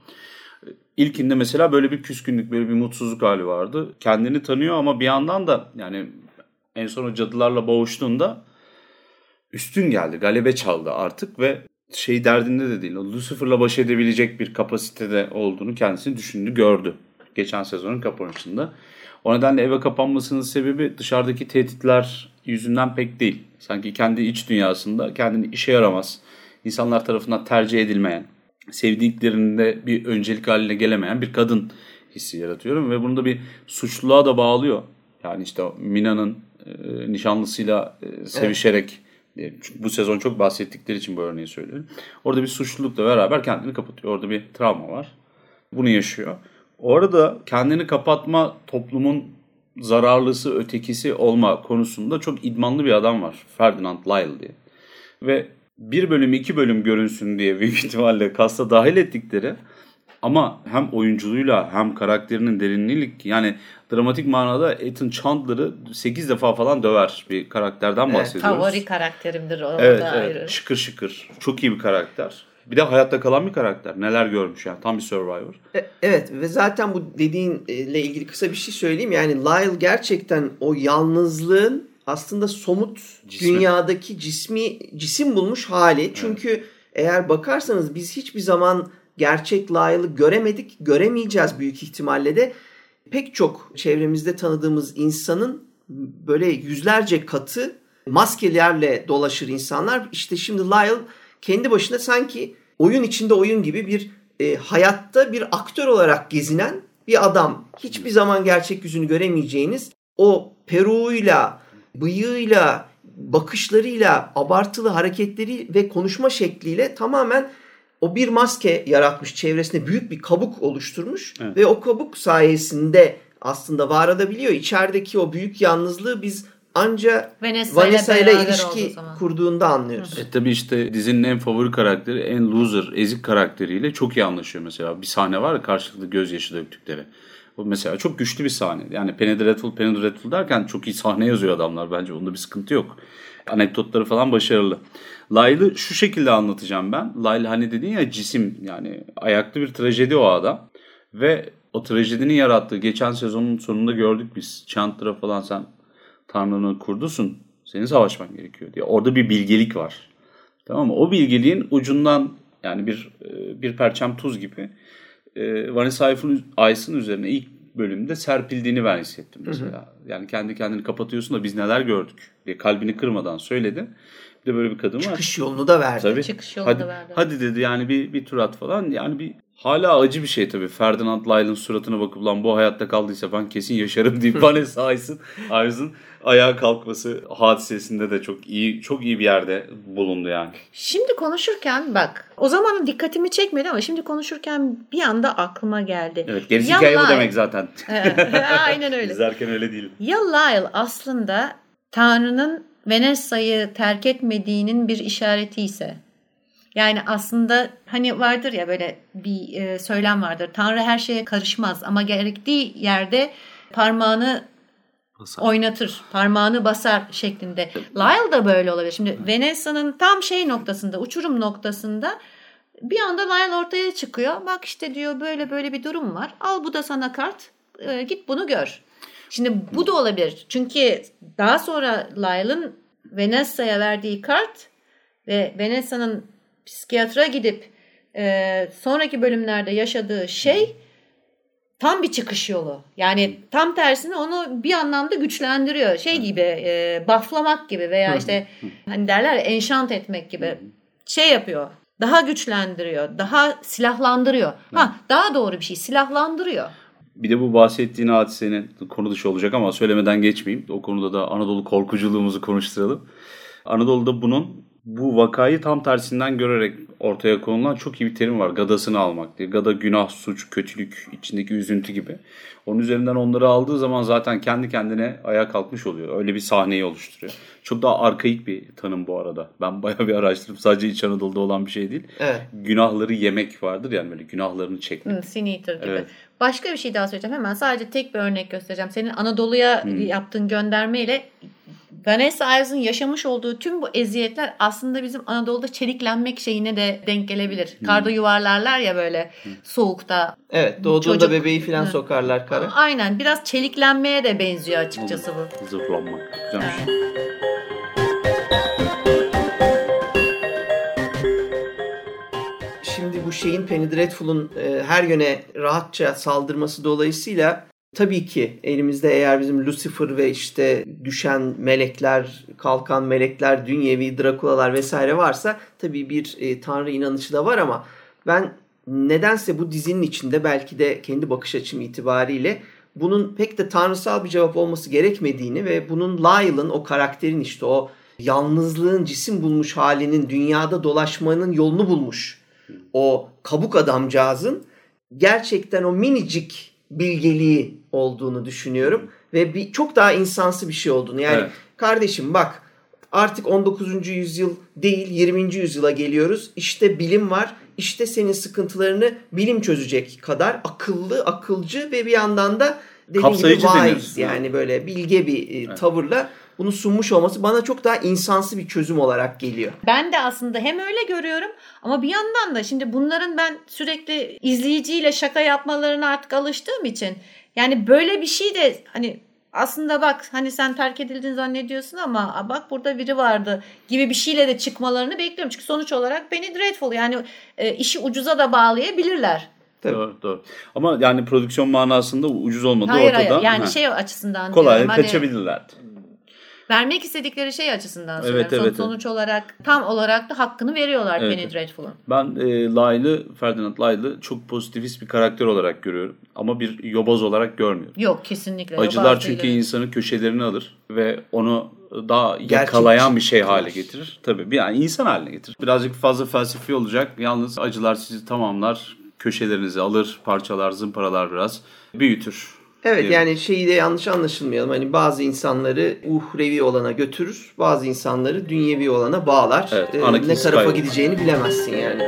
İlkinde mesela böyle bir küskünlük, böyle bir mutsuzluk hali vardı. Kendini tanıyor ama bir yandan da yani en son o cadılarla boğuştuğunda üstün geldi. Galebe çaldı artık ve şey derdinde de değil. O Lucifer'la baş edebilecek bir kapasitede olduğunu kendisini düşündü, gördü. Geçen sezonun kapanışında. O nedenle eve kapanmasının sebebi dışarıdaki tehditler yüzünden pek değil. Sanki kendi iç dünyasında kendini işe yaramaz, insanlar tarafından tercih edilmeyen, sevdiklerinde bir öncelik haline gelemeyen bir kadın hissi yaratıyorum. Ve bunu da bir suçluluğa da bağlıyor. Yani işte Mina'nın e, nişanlısıyla e, sevişerek evet. Bu sezon çok bahsettikleri için bu örneği söylüyorum. Orada bir suçlulukla beraber kendini kapatıyor. Orada bir travma var. Bunu yaşıyor. Orada kendini kapatma toplumun zararlısı, ötekisi olma konusunda çok idmanlı bir adam var. Ferdinand Lyle diye. Ve bir bölüm iki bölüm görünsün diye büyük ihtimalle kasta dahil ettikleri ama hem oyunculuğuyla hem karakterinin derinliği yani dramatik manada Ethan Chandler'ı 8 defa falan döver bir karakterden bahsediyoruz. Evet, favori karakterimdir o evet, da evet. ayrı. Şıkır şıkır. Çok iyi bir karakter. Bir de hayatta kalan bir karakter. Neler görmüş yani. Tam bir survivor. E, evet ve zaten bu dediğinle ilgili kısa bir şey söyleyeyim. Yani Lyle gerçekten o yalnızlığın aslında somut cismi. dünyadaki cismi cisim bulmuş hali. Çünkü evet. eğer bakarsanız biz hiçbir zaman gerçek Lyle'ı göremedik, göremeyeceğiz büyük ihtimalle de. Pek çok çevremizde tanıdığımız insanın böyle yüzlerce katı maskelerle dolaşır insanlar. İşte şimdi Lyle kendi başına sanki oyun içinde oyun gibi bir e, hayatta bir aktör olarak gezinen bir adam. Hiçbir zaman gerçek yüzünü göremeyeceğiniz o peruğuyla, bıyığıyla, bakışlarıyla, abartılı hareketleri ve konuşma şekliyle tamamen o bir maske yaratmış çevresinde büyük bir kabuk oluşturmuş evet. ve o kabuk sayesinde aslında var edebiliyor. İçerideki o büyük yalnızlığı biz anca Vanessa, Vanessa ile, ilişki kurduğunda anlıyoruz. E tabi işte dizinin en favori karakteri, en loser, ezik karakteriyle çok iyi anlaşıyor mesela. Bir sahne var ya karşılıklı gözyaşı döktükleri. Bu mesela çok güçlü bir sahne. Yani Penny Dreadful, Penny Dreadful derken çok iyi sahne yazıyor adamlar bence. Onda bir sıkıntı yok. Anekdotları falan başarılı. Lyle'ı şu şekilde anlatacağım ben. Lyle hani dedin ya cisim yani ayaklı bir trajedi o adam. Ve o trajedinin yarattığı geçen sezonun sonunda gördük biz. Chandler'a falan sen Tanrı'nın kurdusun. Senin savaşman gerekiyor diye. Orada bir bilgelik var. Tamam mı? O bilgeliğin ucundan yani bir e, bir perçem tuz gibi e, Vanessa Ice'ın üzerine ilk bölümde serpildiğini ben hissettim mesela. Hı hı. Yani kendi kendini kapatıyorsun da biz neler gördük diye kalbini kırmadan söyledi. De böyle bir kadın Çıkış var. Çıkış yolunu da verdi. Tabii. Çıkış yolunu hadi, da verdi. Hadi dedi yani bir, bir tur at falan. Yani bir hala acı bir şey tabii. Ferdinand Lyle'ın suratına bakıp lan bu hayatta kaldıysa ben kesin yaşarım deyip Vanessa Ice'ın Ice'ın ayağa kalkması hadisesinde de çok iyi çok iyi bir yerde bulundu yani. Şimdi konuşurken bak o zaman dikkatimi çekmedi ama şimdi konuşurken bir anda aklıma geldi. Evet gerisi ya hikaye Lyle, bu demek zaten. Aynen öyle. İzlerken öyle değil. Ya Lyle aslında Tanrı'nın Vanessa'yı terk etmediğinin bir işareti ise yani aslında hani vardır ya böyle bir e, söylem vardır. Tanrı her şeye karışmaz ama gerektiği yerde parmağını basar. oynatır, parmağını basar şeklinde. Lyle da böyle olabilir. Şimdi Vanessa'nın tam şey noktasında, uçurum noktasında bir anda Lyle ortaya çıkıyor. Bak işte diyor böyle böyle bir durum var. Al bu da sana kart. E, git bunu gör. Şimdi bu da olabilir. Çünkü daha sonra Lyle'ın Vanessa'ya verdiği kart ve Vanessa'nın psikiyatra gidip e, sonraki bölümlerde yaşadığı şey tam bir çıkış yolu. Yani tam tersine onu bir anlamda güçlendiriyor. Şey gibi e, bufflamak gibi veya işte hani derler enşant etmek gibi şey yapıyor. Daha güçlendiriyor, daha silahlandırıyor. Ha daha doğru bir şey silahlandırıyor. Bir de bu bahsettiğin hadisenin konu dışı olacak ama söylemeden geçmeyeyim. O konuda da Anadolu korkuculuğumuzu konuşturalım. Anadolu'da bunun bu vakayı tam tersinden görerek ortaya konulan çok iyi bir terim var. Gadasını almak diye. Gada günah, suç, kötülük, içindeki üzüntü gibi. Onun üzerinden onları aldığı zaman zaten kendi kendine ayağa kalkmış oluyor. Öyle bir sahneyi oluşturuyor. Çok daha arkaik bir tanım bu arada. Ben bayağı bir araştırıp sadece İç Anadolu'da olan bir şey değil. Evet. Günahları yemek vardır yani böyle günahlarını çekmek. Hı, sin eater gibi. Evet. Başka bir şey daha söyleyeceğim. Hemen sadece tek bir örnek göstereceğim. Senin Anadolu'ya hmm. yaptığın göndermeyle Vanessa Ives'ın yaşamış olduğu tüm bu eziyetler aslında bizim Anadolu'da çeliklenmek şeyine de denk gelebilir. Hmm. Karda yuvarlarlar ya böyle hmm. soğukta. Evet doğduğunda çocuk. bebeği falan sokarlar kara. Aynen biraz çeliklenmeye de benziyor açıkçası bu. Zırhlanmak. Güzelmiş. Evet. şeyin Penny Dreadful'un e, her yöne rahatça saldırması dolayısıyla tabii ki elimizde eğer bizim Lucifer ve işte düşen melekler, kalkan melekler, dünyevi Drakulalar vesaire varsa tabii bir e, tanrı inanışı da var ama ben nedense bu dizinin içinde belki de kendi bakış açım itibariyle bunun pek de tanrısal bir cevap olması gerekmediğini ve bunun Lyle'ın o karakterin işte o yalnızlığın cisim bulmuş halinin dünyada dolaşmanın yolunu bulmuş. O kabuk adamcağızın gerçekten o minicik bilgeliği olduğunu düşünüyorum ve bir çok daha insansı bir şey olduğunu. Yani Evet. kardeşim bak artık 19. yüzyıl değil 20. yüzyıla geliyoruz. İşte bilim var. İşte senin sıkıntılarını bilim çözecek kadar akıllı, akılcı ve bir yandan da dediğim Kapsayıcı gibi wise yani böyle bilge bir e, tavırla bunu sunmuş olması bana çok daha insansı bir çözüm olarak geliyor. Ben de aslında hem öyle görüyorum ama bir yandan da şimdi bunların ben sürekli izleyiciyle şaka yapmalarına artık alıştığım için yani böyle bir şey de hani aslında bak hani sen terk edildin zannediyorsun ama "Aa, bak burada biri vardı gibi bir şeyle de çıkmalarını bekliyorum. Çünkü sonuç olarak Penny Dreadful yani e, işi ucuza da bağlayabilirler. Tabii. Doğru, doğru. Ama yani prodüksiyon manasında ucuz olmadığı Hayır ortada. hayır yani Ha. şey açısından kolay diyorum, hani kaçabilirlerdi. Vermek istedikleri şey açısından Evet, söylüyorum. Son- evet, evet. Sonuç olarak tam olarak da hakkını veriyorlar Evet, Penny evet. Dreadful'un. Ben e, Lyle'ı, Ferdinand Lyle'ı çok pozitivist bir karakter olarak görüyorum. Ama bir yobaz olarak görmüyorum. Yok kesinlikle. Acılar çünkü değil. insanın köşelerini alır ve onu daha Gerçek yakalayan bir şey hale getirir. Tabii bir yani insan haline getirir. Birazcık fazla felsefi olacak. Yalnız acılar sizi tamamlar, köşelerinizi alır, parçalar, zımparalar biraz, büyütür. Evet yani şeyi de yanlış anlaşılmayalım. Hani bazı insanları uhrevi olana götürür, bazı insanları dünyevi olana bağlar. Evet, Ee, ne tarafa Skywalker. gideceğini bilemezsin yani.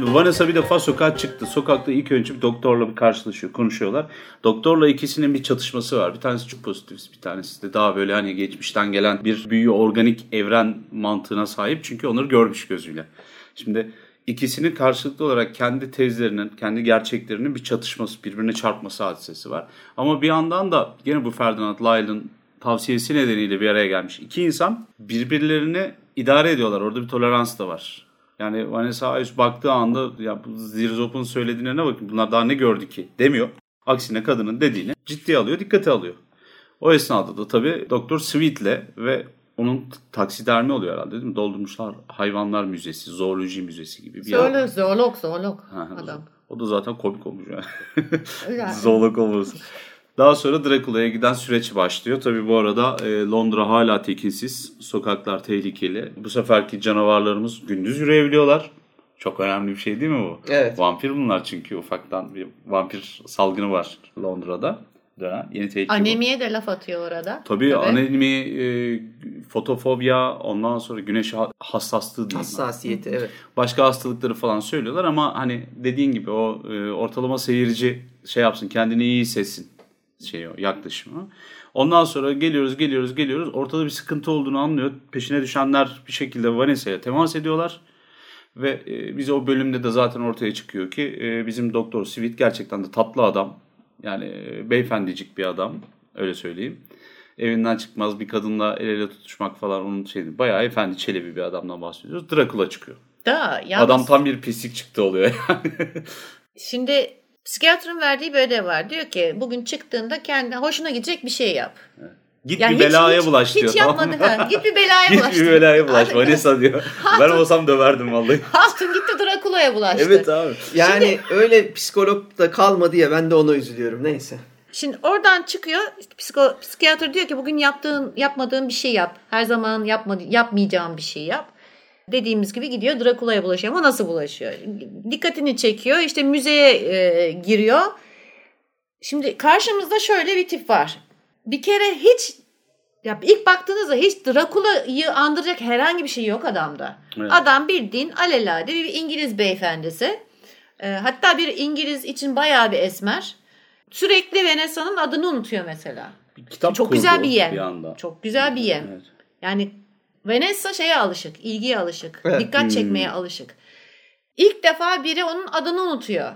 Vanessa bir defa sokağa çıktı. Sokakta ilk önce bir doktorla bir karşılaşıyor, konuşuyorlar. Doktorla ikisinin bir çatışması var. Bir tanesi çok pozitif, bir tanesi de daha böyle hani geçmişten gelen bir büyü organik evren mantığına sahip. Çünkü onları görmüş gözüyle. Şimdi ikisinin karşılıklı olarak kendi tezlerinin, kendi gerçeklerinin bir çatışması, birbirine çarpması hadisesi var. Ama bir yandan da gene bu Ferdinand Lyle'ın tavsiyesi nedeniyle bir araya gelmiş. İki insan birbirlerini idare ediyorlar. Orada bir tolerans da var. Yani Vanessa Ayus baktığı anda ya bu Zirzop'un söylediğine ne bakın bunlar daha ne gördü ki demiyor. Aksine kadının dediğini ciddiye alıyor, dikkate alıyor. O esnada da tabii Doktor Sweet'le ve onun taksidermi oluyor herhalde değil mi? Doldurmuşlar hayvanlar müzesi, zooloji müzesi gibi bir yer. Zoolog, zoolog, Ha, adam. O da zaten komik olmuş yani. Zoolog olması. Daha sonra Drakula'ya giden süreç başlıyor. Tabii bu arada e, Londra hala tekinsiz. Sokaklar tehlikeli. Bu seferki canavarlarımız gündüz yürüyebiliyorlar. Çok önemli bir şey değil mi bu? Evet. Vampir bunlar çünkü ufaktan bir vampir salgını var Londra'da. Dönen yeni tehlike bu. Anemiye de laf atıyor orada. Tabii anemi, e, fotofobya, ondan sonra güneş ha- hassaslığı diyeyim. Hassasiyeti evet. Başka hastalıkları falan söylüyorlar ama hani dediğin gibi o e, ortalama seyirci şey yapsın, kendini iyi hissetsin şey o yaklaşımı. Ondan sonra geliyoruz, geliyoruz, geliyoruz. Ortada bir sıkıntı olduğunu anlıyor. Peşine düşenler bir şekilde Vanessa'ya temas ediyorlar. Ve e, bize o bölümde de zaten ortaya çıkıyor ki e, bizim Doktor Sweet gerçekten de tatlı adam. Yani e, beyefendicik bir adam. Öyle söyleyeyim. Evinden çıkmaz bir kadınla el ele tutuşmak falan onun şeyi. Bayağı efendi çelebi bir adamdan bahsediyoruz. Drakula çıkıyor. Da yalnız Adam tam bir pislik çıktı oluyor yani. şimdi psikiyatrın verdiği bir ödev var. Diyor ki bugün çıktığında kendi hoşuna gidecek bir şey yap. Git Yani bir belaya hiç- bulaş diyor. Hiç tamam yapmadı. Ha. Git bir belaya Git bulaş. bir diyor. belaya bulaş. Vanessa diyor. ben olsam döverdim vallahi. Hatun gitti Drakula'ya bulaştı. evet abi. Yani öyle psikolog da kalmadı ya ben de ona üzülüyorum neyse. Şimdi oradan çıkıyor. Psiko, psikiyatr diyor ki bugün yaptığın yapmadığın bir şey yap. Her zaman yapmadı, yapmayacağın bir şey yap. Dediğimiz gibi gidiyor Drakula'ya bulaşıyor ama nasıl bulaşıyor? Dikkatini çekiyor. İşte müzeye e, giriyor. Şimdi karşımızda şöyle bir tip var. Bir kere hiç ya ilk baktığınızda hiç Drakula'yı andıracak herhangi bir şey yok adamda. Evet. Adam bildiğin alelade bir İngiliz beyefendisi. E, hatta bir İngiliz için bayağı bir esmer. Sürekli Vanessa'nın adını unutuyor mesela. Bir kitap Çok kurdu güzel bir yem. Bir anda. Çok güzel bir yem. Evet. Yani Vanessa şeye alışık, ilgiye alışık, Evet. dikkat çekmeye alışık. İlk defa biri onun adını unutuyor.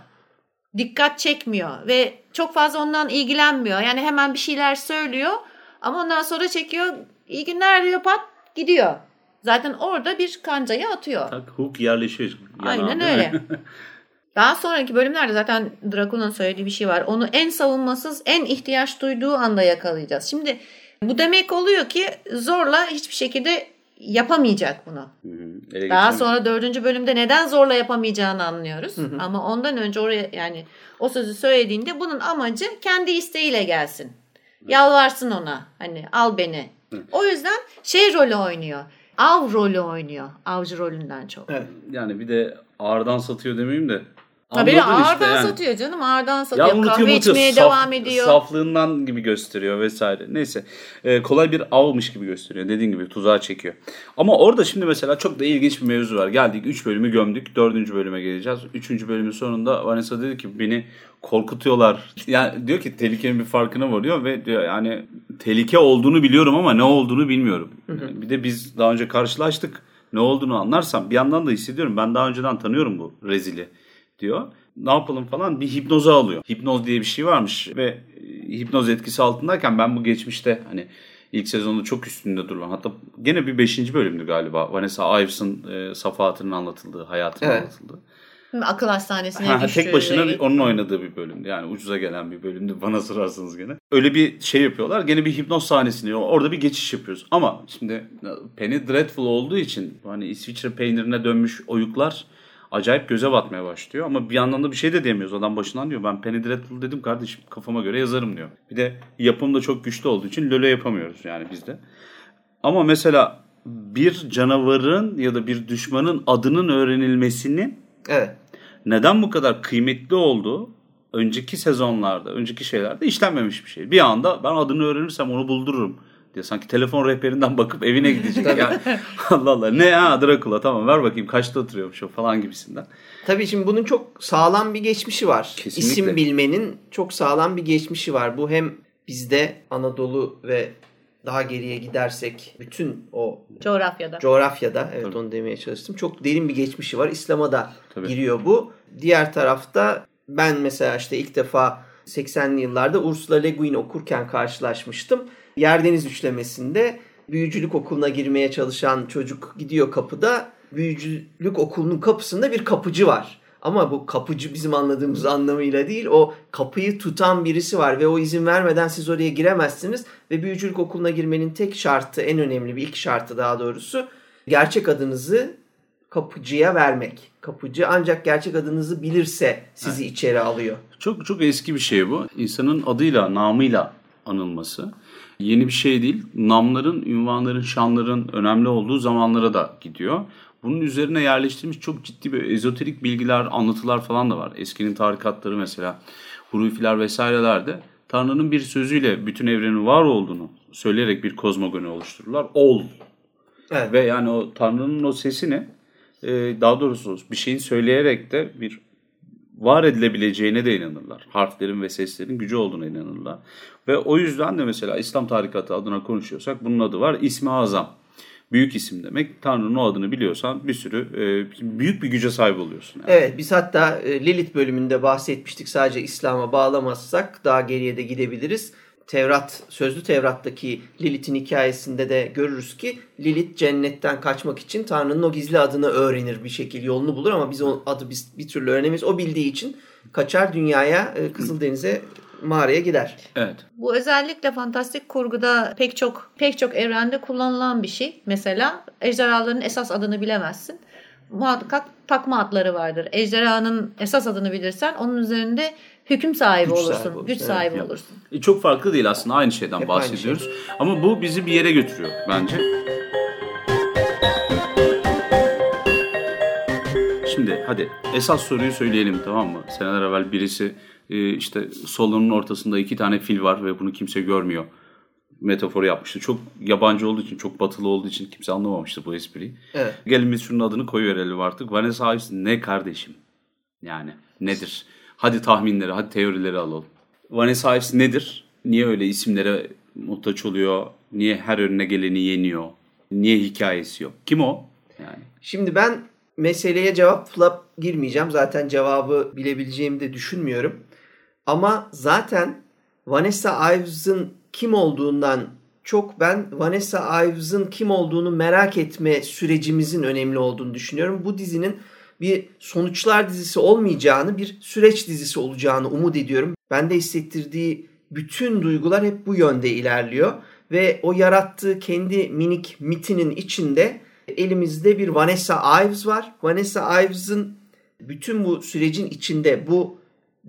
Dikkat çekmiyor ve çok fazla ondan ilgilenmiyor. Yani hemen bir şeyler söylüyor ama ondan sonra çekiyor. İyi günler diyor pat gidiyor. Zaten orada bir kancayı atıyor. Tak hook yerleşir. yana, Aynen öyle. Daha sonraki bölümlerde zaten Draco'nun söylediği bir şey var. Onu en savunmasız, en ihtiyaç duyduğu anda yakalayacağız. Şimdi bu demek oluyor ki zorla hiçbir şekilde yapamayacak bunu. Hı hı. Daha sonra dördüncü bölümde neden zorla yapamayacağını anlıyoruz. Ama ondan önce oraya yani o sözü söylediğinde bunun amacı kendi isteğiyle gelsin. Yalvarsın ona hani al beni. O yüzden şey rolü oynuyor. Av rolü oynuyor. Avcı rolünden çok. Evet. Yani bir de ağırdan satıyor demeyeyim de. Beni anladın işte ağırdan yani. satıyor canım ağırdan satıyor. Ya unutuyor Kahve unutuyor. içmeye Saf- devam ediyor. Saflığından gibi gösteriyor vesaire. Neyse. Ee, kolay bir avmış gibi gösteriyor. Dediğin gibi tuzağa çekiyor. Ama orada şimdi mesela çok da ilginç bir mevzu var. Geldik 3 bölümü gömdük. 4. bölüme geleceğiz. 3. bölümün sonunda Vanessa dedi ki beni korkutuyorlar. Yani diyor ki tehlikenin bir farkına varıyor ve diyor yani tehlike olduğunu biliyorum ama ne olduğunu bilmiyorum. Yani bir de biz daha önce karşılaştık. Ne olduğunu anlarsam bir yandan da hissediyorum. Ben daha önceden tanıyorum bu rezili diyor. Ne yapalım falan bir hipnoza alıyor. Hipnoz diye bir şey varmış ve e, hipnoz etkisi altındayken ben bu geçmişte hani ilk sezonda çok üstünde durulan hatta gene bir 5. bölümdü galiba. Vanessa Ives'ın e, safahatının anlatıldığı, hayatının Evet. anlatıldığı. Akıl hastanesine Ha, düştüğü. tek başına bir- onun oynadığı bir bölümdü. Yani ucuza gelen bir bölümdü bana sorarsanız gene. Öyle bir şey yapıyorlar. Gene bir hipnoz sahnesini orada bir geçiş yapıyoruz. Ama şimdi Penny Dreadful olduğu için hani İsviçre peynirine dönmüş oyuklar acayip göze batmaya başlıyor. Ama bir yandan da bir şey de diyemiyoruz. Adam başından diyor ben Penny Dreadful dedim kardeşim kafama göre yazarım diyor. Bir de yapım da çok güçlü olduğu için löle yapamıyoruz yani biz de. Ama mesela bir canavarın ya da bir düşmanın adının öğrenilmesinin Evet. neden bu kadar kıymetli olduğu önceki sezonlarda, önceki şeylerde işlenmemiş bir şey. Bir anda ben adını öğrenirsem onu buldururum diye sanki telefon rehberinden bakıp evine gidecek. yani, Allah Allah ne ha Dracula tamam ver bakayım kaçta oturuyormuş o falan gibisinden. Tabii şimdi bunun çok sağlam bir geçmişi var. Kesinlikle. İsim bilmenin çok sağlam bir geçmişi var. Bu hem bizde Anadolu ve daha geriye gidersek bütün o Coğrafyada. coğrafyada evet Tabii. onu demeye çalıştım. Çok derin bir geçmişi var. İslam'a da Tabii. giriyor bu. Diğer tarafta ben mesela işte ilk defa 80'li yıllarda Ursula Le Guin okurken karşılaşmıştım. Yerdeniz üçlemesinde büyücülük okuluna girmeye çalışan çocuk gidiyor kapıda. Büyücülük okulunun kapısında bir kapıcı var. Ama bu kapıcı bizim anladığımız anlamıyla değil. O kapıyı tutan birisi var ve o izin vermeden siz oraya giremezsiniz. Ve büyücülük okuluna girmenin tek şartı, en önemli bir ilk şartı daha doğrusu gerçek adınızı kapıcıya vermek. Kapıcı ancak gerçek adınızı bilirse sizi içeri alıyor. Çok çok eski bir şey bu. İnsanın adıyla, namıyla anılması. Yeni bir şey değil. Namların, ünvanların, şanların önemli olduğu zamanlara da gidiyor. Bunun üzerine yerleştirilmiş çok ciddi bir ezoterik bilgiler, anlatılar falan da var. Eskinin tarikatları mesela, hurufiler vesairelerde Tanrı'nın bir sözüyle bütün evrenin var olduğunu söyleyerek bir kozmogoni oluştururlar. Ol. Evet. Ve yani o Tanrı'nın o sesini e, daha doğrusu bir şeyin söyleyerek de bir var edilebileceğine de inanırlar. Harflerin ve seslerin gücü olduğuna inanırlar. Ve o yüzden de mesela İslam tarikatı adına konuşuyorsak bunun adı var İsmi Azam. Büyük isim demek. Tanrı'nın o adını biliyorsan bir sürü e, büyük bir güce sahip oluyorsun. Yani. Evet biz hatta e, Lilith bölümünde bahsetmiştik. Sadece İslam'a bağlamazsak daha geriye de gidebiliriz. Tevrat, sözlü Tevrat'taki Lilith'in hikayesinde de görürüz ki Lilith cennetten kaçmak için Tanrı'nın o gizli adını öğrenir bir şekilde yolunu bulur ama biz o adı biz bir türlü öğrenemeyiz. O bildiği için kaçar dünyaya, e, Kızıldeniz'e, mağaraya gider. Evet. Bu özellikle fantastik kurguda pek çok pek çok evrende kullanılan bir şey. Mesela ejderhaların esas adını bilemezsin. Muhakkak takma adları vardır. Ejderhanın esas adını bilirsen onun üzerinde hüküm sahibi Güç olursun. sahibi güç evet. sahibi Ya. olursun. E, çok farklı değil aslında aynı şeyden Hep aynı bahsediyoruz. Ama bu bizi bir yere götürüyor bence. Şimdi hadi esas soruyu söyleyelim tamam mı? Seneler evvel birisi e, işte salonun ortasında iki tane fil var ve bunu kimse görmüyor. Metaforu yapmıştı. Çok yabancı olduğu için, çok batılı olduğu için kimse anlamamıştı bu espriyi. Evet. Gelin biz şunun adını koyuverelim artık. Vanessa Ives ne kardeşim? Yani nedir? Hadi tahminleri, hadi teorileri alalım. Vanessa Ives nedir? Niye öyle isimlere muhtaç oluyor? Niye her önüne geleni yeniyor? Niye hikayesi yok? Kim o? Yani Şimdi ben meseleye cevapla girmeyeceğim. Zaten cevabı bilebileceğimi de düşünmüyorum. Ama zaten Vanessa Ives'ın kim olduğundan çok ben Vanessa Ives'ın kim olduğunu merak etme sürecimizin önemli olduğunu düşünüyorum. Bu dizinin bir sonuçlar dizisi olmayacağını, bir süreç dizisi olacağını umut ediyorum. Bende hissettirdiği bütün duygular hep bu yönde ilerliyor ve o yarattığı kendi minik mitinin içinde elimizde bir Vanessa Ives var. Vanessa Ives'ın bütün bu sürecin içinde bu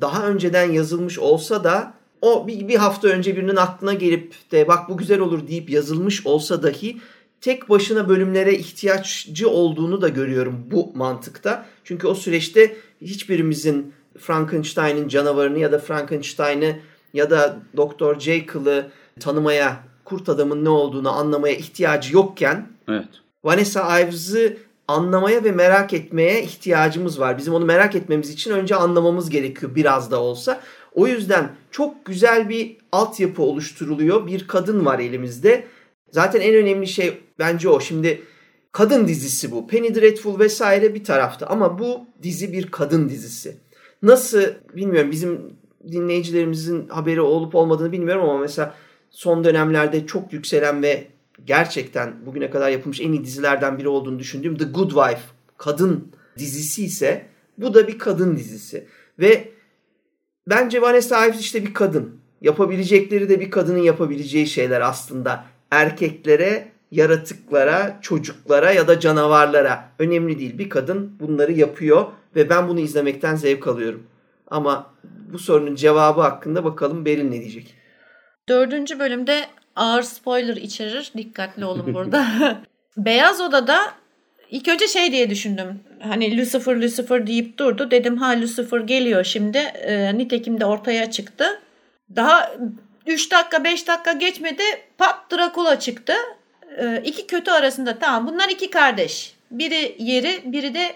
daha önceden yazılmış olsa da o bir, bir hafta önce birinin aklına gelip de bak bu güzel olur deyip yazılmış olsa dahi tek başına bölümlere ihtiyacı olduğunu da görüyorum bu mantıkta. Çünkü o süreçte hiçbirimizin Frankenstein'in canavarını ya da Frankenstein'ı ya da Doktor Jekyll'ı tanımaya, kurt adamın ne olduğunu anlamaya ihtiyacı yokken Evet. Vanessa Ives'ı anlamaya ve merak etmeye ihtiyacımız var. Bizim onu merak etmemiz için önce anlamamız gerekiyor biraz da olsa. O yüzden çok güzel bir altyapı oluşturuluyor. Bir kadın var elimizde. Zaten en önemli şey bence o. Şimdi kadın dizisi bu. Penny Dreadful vesaire bir tarafta ama bu dizi bir kadın dizisi. Nasıl bilmiyorum bizim dinleyicilerimizin haberi olup olmadığını bilmiyorum ama mesela son dönemlerde çok yükselen ve gerçekten bugüne kadar yapılmış en iyi dizilerden biri olduğunu düşündüğüm The Good Wife kadın dizisi ise bu da bir kadın dizisi. Ve bence Vanessa Ives işte bir kadın. Yapabilecekleri de bir kadının yapabileceği şeyler aslında. Erkeklere, yaratıklara, çocuklara ya da canavarlara önemli değil. Bir kadın bunları yapıyor ve ben bunu izlemekten zevk alıyorum. Ama bu sorunun cevabı hakkında bakalım Beril ne diyecek? Dördüncü bölümde ağır spoiler içerir. Dikkatli olun burada. Beyaz Oda'da ilk önce şey diye düşündüm. Hani Lucifer Lucifer deyip durdu. Dedim ha Lucifer geliyor şimdi. E, nitekim de ortaya çıktı. Daha 3 dakika 5 dakika geçmedi pat Dracula çıktı. E, iki kötü arasında tamam bunlar iki kardeş. Biri yeri biri de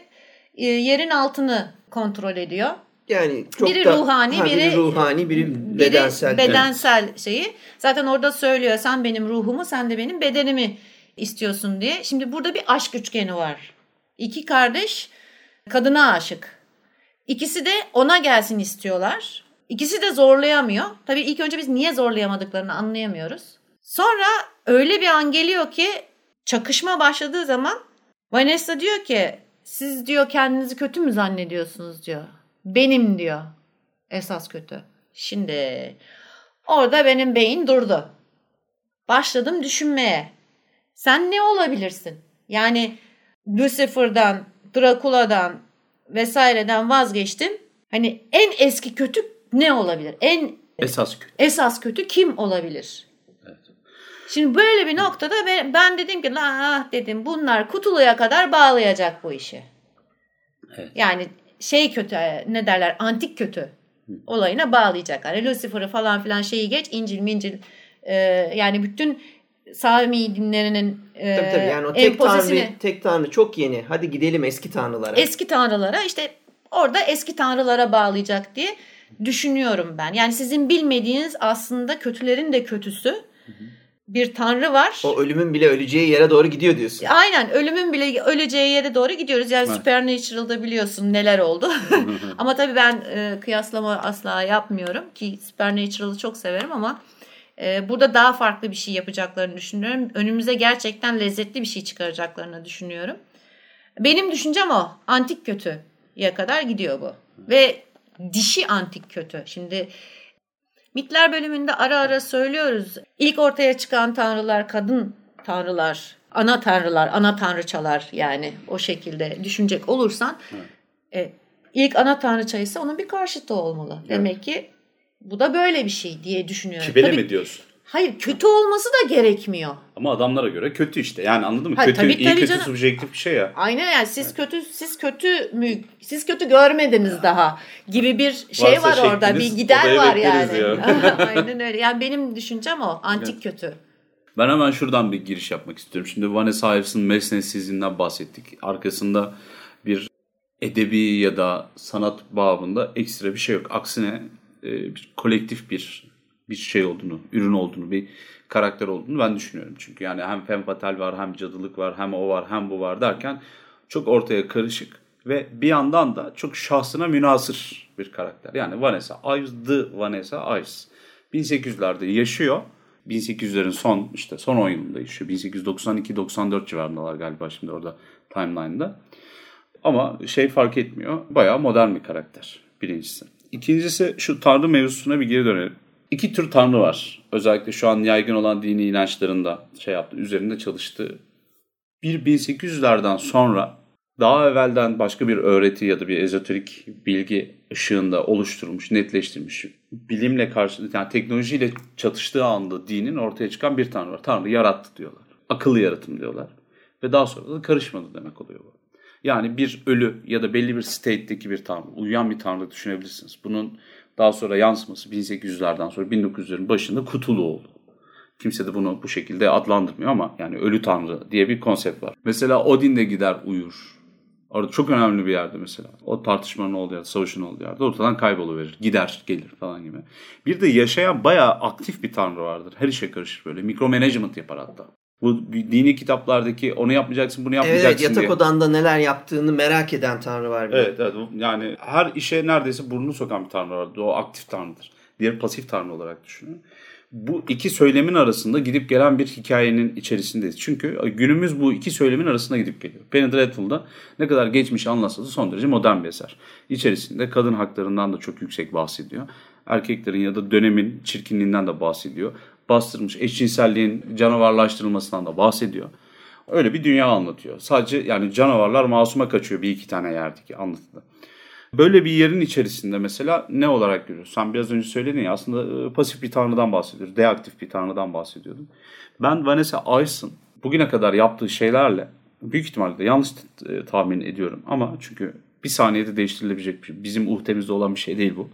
e, yerin altını kontrol ediyor. Yani çok Biri da, ruhani, ha, biri- ruhani, biri Biri bedensel. bedensel şeyi. Zaten orada söylüyor sen benim ruhumu sen de benim bedenimi istiyorsun diye. Şimdi burada bir aşk üçgeni var. İki kardeş kadına aşık. İkisi de ona gelsin istiyorlar. İkisi de zorlayamıyor. Tabii ilk önce biz niye zorlayamadıklarını anlayamıyoruz. Sonra öyle bir an geliyor ki çakışma başladığı zaman Vanessa diyor ki siz diyor kendinizi kötü mü zannediyorsunuz diyor. Benim diyor esas kötü. Şimdi orada benim beyin durdu. Başladım düşünmeye. Sen ne olabilirsin? Yani Lucifer'dan, Dracula'dan vesaireden vazgeçtim. Hani en eski kötü ne olabilir? En Esas kötü. esas kötü kim olabilir? Şimdi böyle bir noktada ben, dedim ki ah dedim bunlar kutuluya kadar bağlayacak bu işi. Evet. Yani şey kötü ne derler antik kötü olayına bağlayacaklar. Yani Lucifer'ı falan filan şeyi geç İncil mincil e, yani bütün Sami dinlerinin e, Tabii tabii yani o tek empozisini- tanrı, tek tanrı çok yeni. Hadi gidelim eski tanrılara. eski tanrılara işte orada eski tanrılara bağlayacak diye düşünüyorum ben. Yani sizin bilmediğiniz aslında kötülerin de kötüsü bir tanrı var. o ölümün bile öleceği yere doğru gidiyor diyorsun. Aynen ölümün bile öleceği yere doğru gidiyoruz. Yani Evet. Supernatural'da biliyorsun neler oldu. ama tabii ben e, kıyaslama asla yapmıyorum ki Supernatural'ı çok severim ama e, burada daha farklı bir şey yapacaklarını düşünüyorum. Önümüze gerçekten lezzetli bir şey çıkaracaklarını düşünüyorum. Benim düşüncem o. Antik kötüye kadar gidiyor bu. Ve dişi antik kötü. Şimdi mitler bölümünde ara ara söylüyoruz. İlk ortaya çıkan tanrılar kadın tanrılar, ana tanrılar, ana tanrıçalar yani o şekilde düşünecek olursan e, ilk ana tanrıça ise onun bir karşıtı olmalı. Demek ki bu da böyle bir şey diye düşünüyorum. Kibele Tabii- mi diyorsun? Hayır kötü olması da gerekmiyor. Ama adamlara göre kötü işte. Yani anladın mı? Hayır, kötü, tabii, iyi tabii kötü canım. subjektif bir şey ya. Aynen yani siz kötü siz kötü mü siz kötü görmediniz daha gibi bir şey Varsa var orada bir şekliniz, gider var yani. ya. Aynen öyle. Yani benim düşüncem o antik kötü. Ben hemen şuradan bir giriş yapmak istiyorum. Şimdi Vanessa Ives'ın mesnedsizliğinden bahsettik. Arkasında bir edebi ya da sanat babında ekstra bir şey yok. Aksine e, bir kolektif bir bir şey olduğunu, ürün olduğunu, bir karakter olduğunu ben düşünüyorum. Çünkü yani hem femme fatale var, hem cadılık var, hem o var, hem bu var derken çok ortaya karışık ve bir yandan da çok şahsına münasır bir karakter. Yani Vanessa Ives, The Vanessa Ives. 1800'lerde yaşıyor 1800'lerin son işte son 10 yılında yaşıyor. 1892-94 civarındalar galiba şimdi orada timeline'da. Ama şey fark etmiyor. Bayağı modern bir karakter birincisi. İkincisi şu tanrı mevzusuna bir geri dönelim. İki tür tanrı var. Özellikle şu an yaygın olan dini inançlarında şey yaptı, üzerinde çalıştığı. Bir 1800'lerden sonra daha evvelden başka bir öğreti ya da bir ezoterik bilgi ışığında oluşturmuş, netleştirmiş, bilimle karşı, yani teknolojiyle çatıştığı anda dinin ortaya çıkan bir tanrı var. Tanrı yarattı diyorlar. Akıllı yaratım diyorlar. Ve daha sonra da karışmadı demek oluyor bu. Yani bir ölü ya da belli bir state'deki bir tanrı, uyuyan bir tanrı düşünebilirsiniz. Bunun daha sonra yansıması 1800'lerden sonra 1900'lerin başında Kutulu oldu. Kimse de bunu bu şekilde adlandırmıyor ama yani ölü tanrı diye bir konsept var. Mesela Odin de gider uyur. Orada çok önemli bir yerde mesela. O tartışmanın olduğu yerde, savaşın olduğu yerde ortadan kayboluverir. Gider, gelir falan gibi. Bir de yaşayan bayağı aktif bir tanrı vardır. Her işe karışır böyle. Mikromanagement yapar hatta. Bu dini kitaplardaki onu yapmayacaksın, bunu yapmayacaksın Evet yatak diye. odanda neler yaptığını merak eden tanrı var. bir. Evet, evet. Yani her işe neredeyse burnunu sokan bir tanrı vardır. O aktif tanrıdır. Diğer pasif tanrı olarak düşünün. Bu iki söylemin arasında gidip gelen bir hikayenin içerisindeyiz. Çünkü günümüz bu iki söylemin arasında gidip geliyor. Penny Dreadful'da ne kadar geçmiş anlatsa da son derece modern bir eser. İçerisinde kadın haklarından da çok yüksek bahsediyor. Erkeklerin ya da dönemin çirkinliğinden de bahsediyor. Bastırmış eşcinselliğin canavarlaştırılmasından da bahsediyor. Öyle bir dünya anlatıyor. Sadece yani canavarlar masuma kaçıyor bir iki tane yerdeki anlatıda. Böyle bir yerin içerisinde mesela ne olarak görüyoruz? Sen biraz önce söyledin ya aslında e, pasif bir tanrıdan bahsediyoruz. Deaktif bir tanrıdan bahsediyordum. Ben Vanessa Ice'ın bugüne kadar yaptığı şeylerle büyük ihtimalle de yanlış e, tahmin ediyorum. Ama çünkü bir saniyede değiştirilebilecek bir. Bizim uhtemizde olan bir şey değil bu.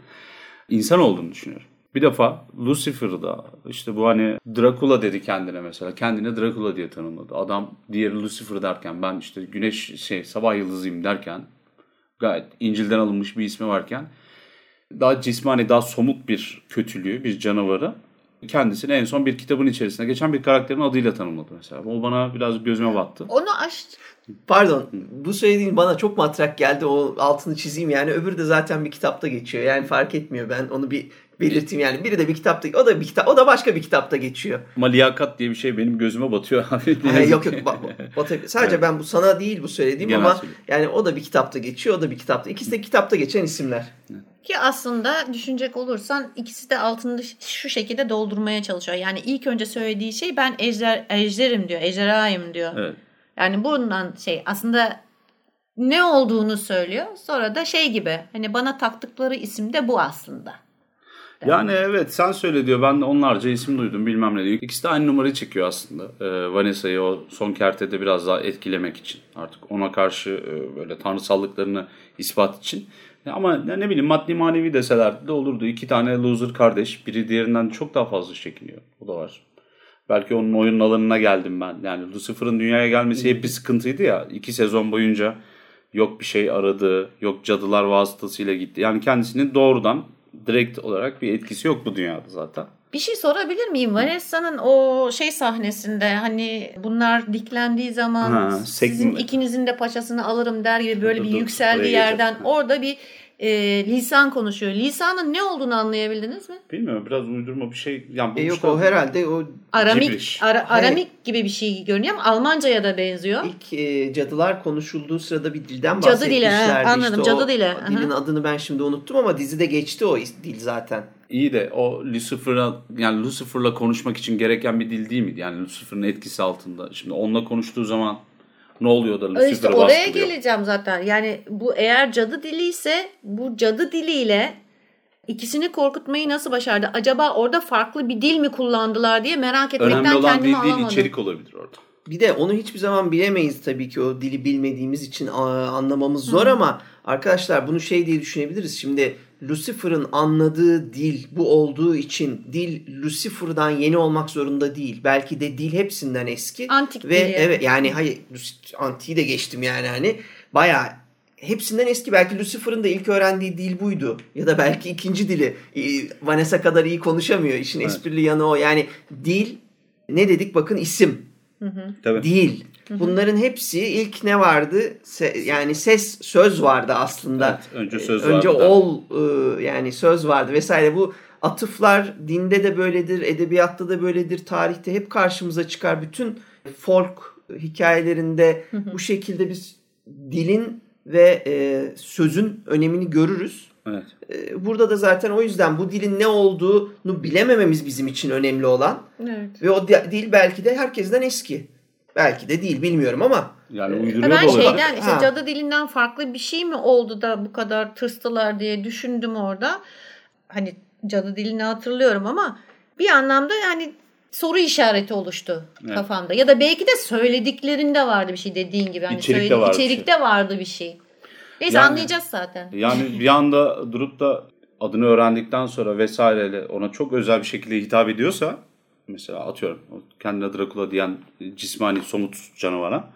İnsan olduğunu düşünüyorum. Bir defa Lucifer'da işte bu hani Dracula dedi kendine mesela. Kendine Dracula diye tanımladı. Adam diğeri Lucifer derken ben işte güneş şey sabah yıldızıyım derken gayet İncil'den alınmış bir ismi varken daha cismani, daha somut bir kötülüğü, bir canavarı kendisini en son bir kitabın içerisinde geçen bir karakterin adıyla tanımladı mesela. O bana biraz gözüme battı. Onu aş Pardon bu söylediğin bana çok matrak geldi o altını çizeyim yani öbürü de zaten bir kitapta geçiyor yani fark etmiyor ben onu bir belirteyim yani biri de bir kitapta o da bir kitap o da başka bir kitapta geçiyor. Ama liyakat diye bir şey benim gözüme batıyor abi. Yazık yok yok ba- ba- sadece ben bu sana değil bu söylediğim Genel ama söylüyorum. yani o da bir kitapta geçiyor o da bir kitapta ikisi de kitapta geçen isimler. Ki aslında düşünecek olursan ikisi de altını şu şekilde doldurmaya çalışıyor. Yani ilk önce söylediği şey ben ejder, ejderim diyor, ejderhayım diyor. Evet. Yani bundan şey aslında ne olduğunu söylüyor. Sonra da şey gibi hani bana taktıkları isim de bu aslında. Yani evet sen söyle diyor. Ben de onlarca isim duydum bilmem ne diyor. İkisi de aynı numarayı çekiyor aslında. Ee, Vanessa'yı o son kertede biraz daha etkilemek için. Artık ona karşı e, böyle tanrısallıklarını ispat için. Ama ne, bileyim maddi manevi deseler de olurdu. İki tane loser kardeş. Biri diğerinden çok daha fazla çekiniyor. O da var. Belki onun oyun alanına geldim ben. Yani Lucifer'ın dünyaya gelmesi hep bir sıkıntıydı ya. İki sezon boyunca yok bir şey aradı, yok cadılar vasıtasıyla gitti. Yani kendisinin doğrudan direkt olarak bir etkisi yok bu dünyada zaten. Bir şey sorabilir miyim? Vanessa'nın o şey sahnesinde hani bunlar diklendiği zaman Ha, sizin ikinizin de paçasını alırım der gibi böyle Dur, bir dur, yükseldiği yerden orada bir e, lisan konuşuyor. Lisanın ne olduğunu anlayabildiniz mi? Bilmiyorum biraz uydurma bir şey. Yani bu E yok o herhalde o Aramik, Cibriş. ara- aramik gibi bir şey görünüyor ama Almanca'ya da benziyor. ilk e, cadılar konuşulduğu sırada bir dilden Cadı dili, bahsetmişlerdi. he, anladım, İşte o cadı dili, Dilin hı. adını ben şimdi unuttum ama dizide geçti o dil zaten. İyi de o Lucifer'a yani Lucifer'la konuşmak için gereken bir dil değil miydi? Yani Lucifer'ın etkisi altında. Şimdi onunla konuştuğu zaman ne oluyor da İşte Lucifer'ı oraya bastırıyor? geleceğim zaten. Yani bu eğer cadı dili ise bu cadı diliyle ikisini korkutmayı nasıl başardı? Acaba orada farklı bir dil mi kullandılar diye merak etmekten Önemli olan kendimi dil değil içerik olabilir orada. Bir de onu hiçbir zaman bilemeyiz tabii ki o dili bilmediğimiz için anlamamız zor ama arkadaşlar bunu şey diye düşünebiliriz. Şimdi Lucifer'ın anladığı dil bu olduğu için dil Lucifer'dan yeni olmak zorunda değil. Belki de dil hepsinden eski. Antik Ve dili. evet yani hayır antiği de geçtim yani hani bayağı hepsinden eski. Belki Lucifer'ın da ilk öğrendiği dil buydu. Ya da belki ikinci dili. Vanessa kadar iyi konuşamıyor. İşin Evet. esprili yanı o. Yani dil ne dedik bakın isim Tabii. değil. Bunların hepsi ilk ne vardı? Se- yani ses söz vardı aslında. Evet, önce söz Önce vardı da. ol e, yani söz vardı vesaire. Bu atıflar dinde de böyledir, edebiyatta da böyledir, tarihte hep karşımıza çıkar. Bütün folk hikayelerinde bu şekilde biz dilin ve e, sözün önemini görürüz. Evet. E, burada da zaten o yüzden bu dilin ne olduğunu bilemememiz bizim için önemli olan. Evet. Ve o di- dil belki de herkesten eski. Belki de değil bilmiyorum ama Yani Ee, uyduruyor Ben da olabilir. şeyden işte Ha. cadı dilinden farklı bir şey mi oldu da bu kadar tırstılar diye düşündüm orada. Hani cadı dilini hatırlıyorum ama bir anlamda yani soru işareti oluştu Evet. kafamda. Ya da belki de söylediklerinde vardı bir şey dediğin gibi. Hani İçerikte söyle- vardı bir içerikte vardı bir şey. Neyse Yani- anlayacağız zaten. Yani bir anda durup da adını öğrendikten sonra vesaireyle ona çok özel bir şekilde hitap ediyorsa mesela atıyorum kendine Drakula diyen cismani somut canavara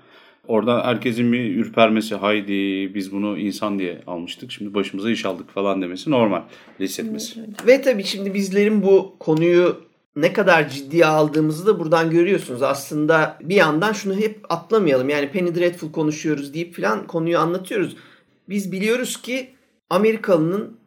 orada herkesin bir ürpermesi haydi biz bunu insan diye almıştık şimdi başımıza iş aldık falan demesi normal hissetmesi. Ve tabii şimdi bizlerin bu konuyu ne kadar ciddiye aldığımızı da buradan görüyorsunuz. Aslında bir yandan şunu hep atlamayalım. Yani Penny Dreadful konuşuyoruz deyip falan konuyu anlatıyoruz. Biz biliyoruz ki Amerikalının,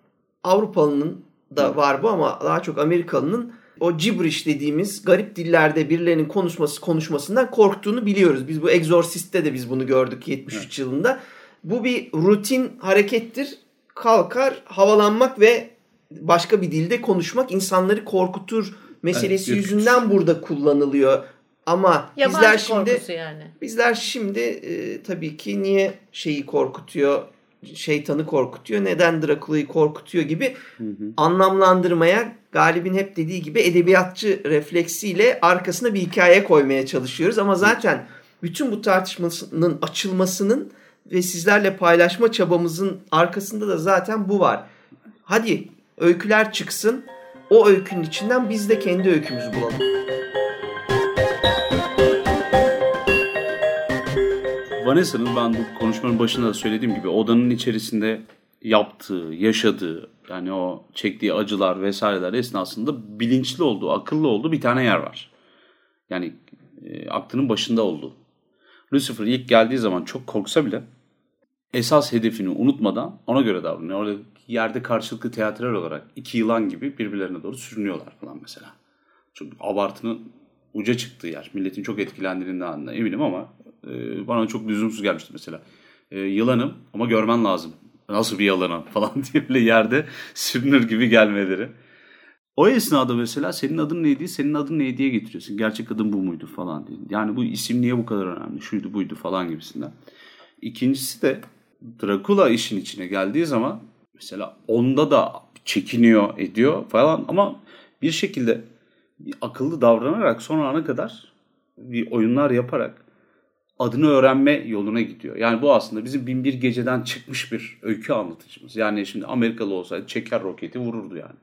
Avrupalının da var bu ama daha çok Amerikalının o gibberish dediğimiz garip dillerde birilerinin konuşması konuşmasından korktuğunu biliyoruz. Biz bu Exorcist'te de biz bunu gördük 73 yılında. Bu bir rutin harekettir. Kalkar havalanmak ve başka bir dilde konuşmak insanları korkutur meselesi Evet, yüzünden burada kullanılıyor. Ama Yabancı bizler şimdi yani. bizler şimdi e, tabii ki niye şeyi korkutuyor, şeytanı korkutuyor, neden Drakula'yı korkutuyor gibi anlamlandırmaya Galip'in hep dediği gibi edebiyatçı refleksiyle arkasına bir hikaye koymaya çalışıyoruz. Ama zaten bütün bu tartışmanın açılmasının ve sizlerle paylaşma çabamızın arkasında da zaten bu var. Hadi öyküler çıksın. O öykünün içinden biz de kendi öykümüzü bulalım. Vanessa'nın ben bu konuşmanın başında da söylediğim gibi odanın içerisinde yaptığı, yaşadığı yani o çektiği acılar vesaireler esnasında bilinçli olduğu, akıllı olduğu bir tane yer var. Yani e, aklının başında olduğu. Lucifer ilk geldiği zaman çok korksa bile esas hedefini unutmadan ona göre davranıyor. Orada yerde karşılıklı teatral olarak iki yılan gibi birbirlerine doğru sürünüyorlar falan mesela. Çok abartının uca çıktığı yer. Milletin çok etkilendiğinden de eminim ama e, bana çok lüzumsuz gelmişti mesela. E, yılanım ama görmen lazım. Nasıl bir yılanım falan diye bile yerde sürünür gibi gelmeleri. O esnada mesela senin adın neydi, senin adın neydi diye getiriyorsun. Gerçek adın bu muydu falan diye. Yani bu isim niye bu kadar önemli, şuydu buydu falan gibisinden. İkincisi de Dracula işin içine geldiği zaman mesela onda da çekiniyor ediyor falan ama bir şekilde bir akıllı davranarak son ana kadar bir oyunlar yaparak adını öğrenme yoluna gidiyor. Yani bu aslında bizim Binbir Gece'den çıkmış bir öykü anlatıcımız. Yani şimdi Amerikalı olsaydı çeker roketi vururdu yani.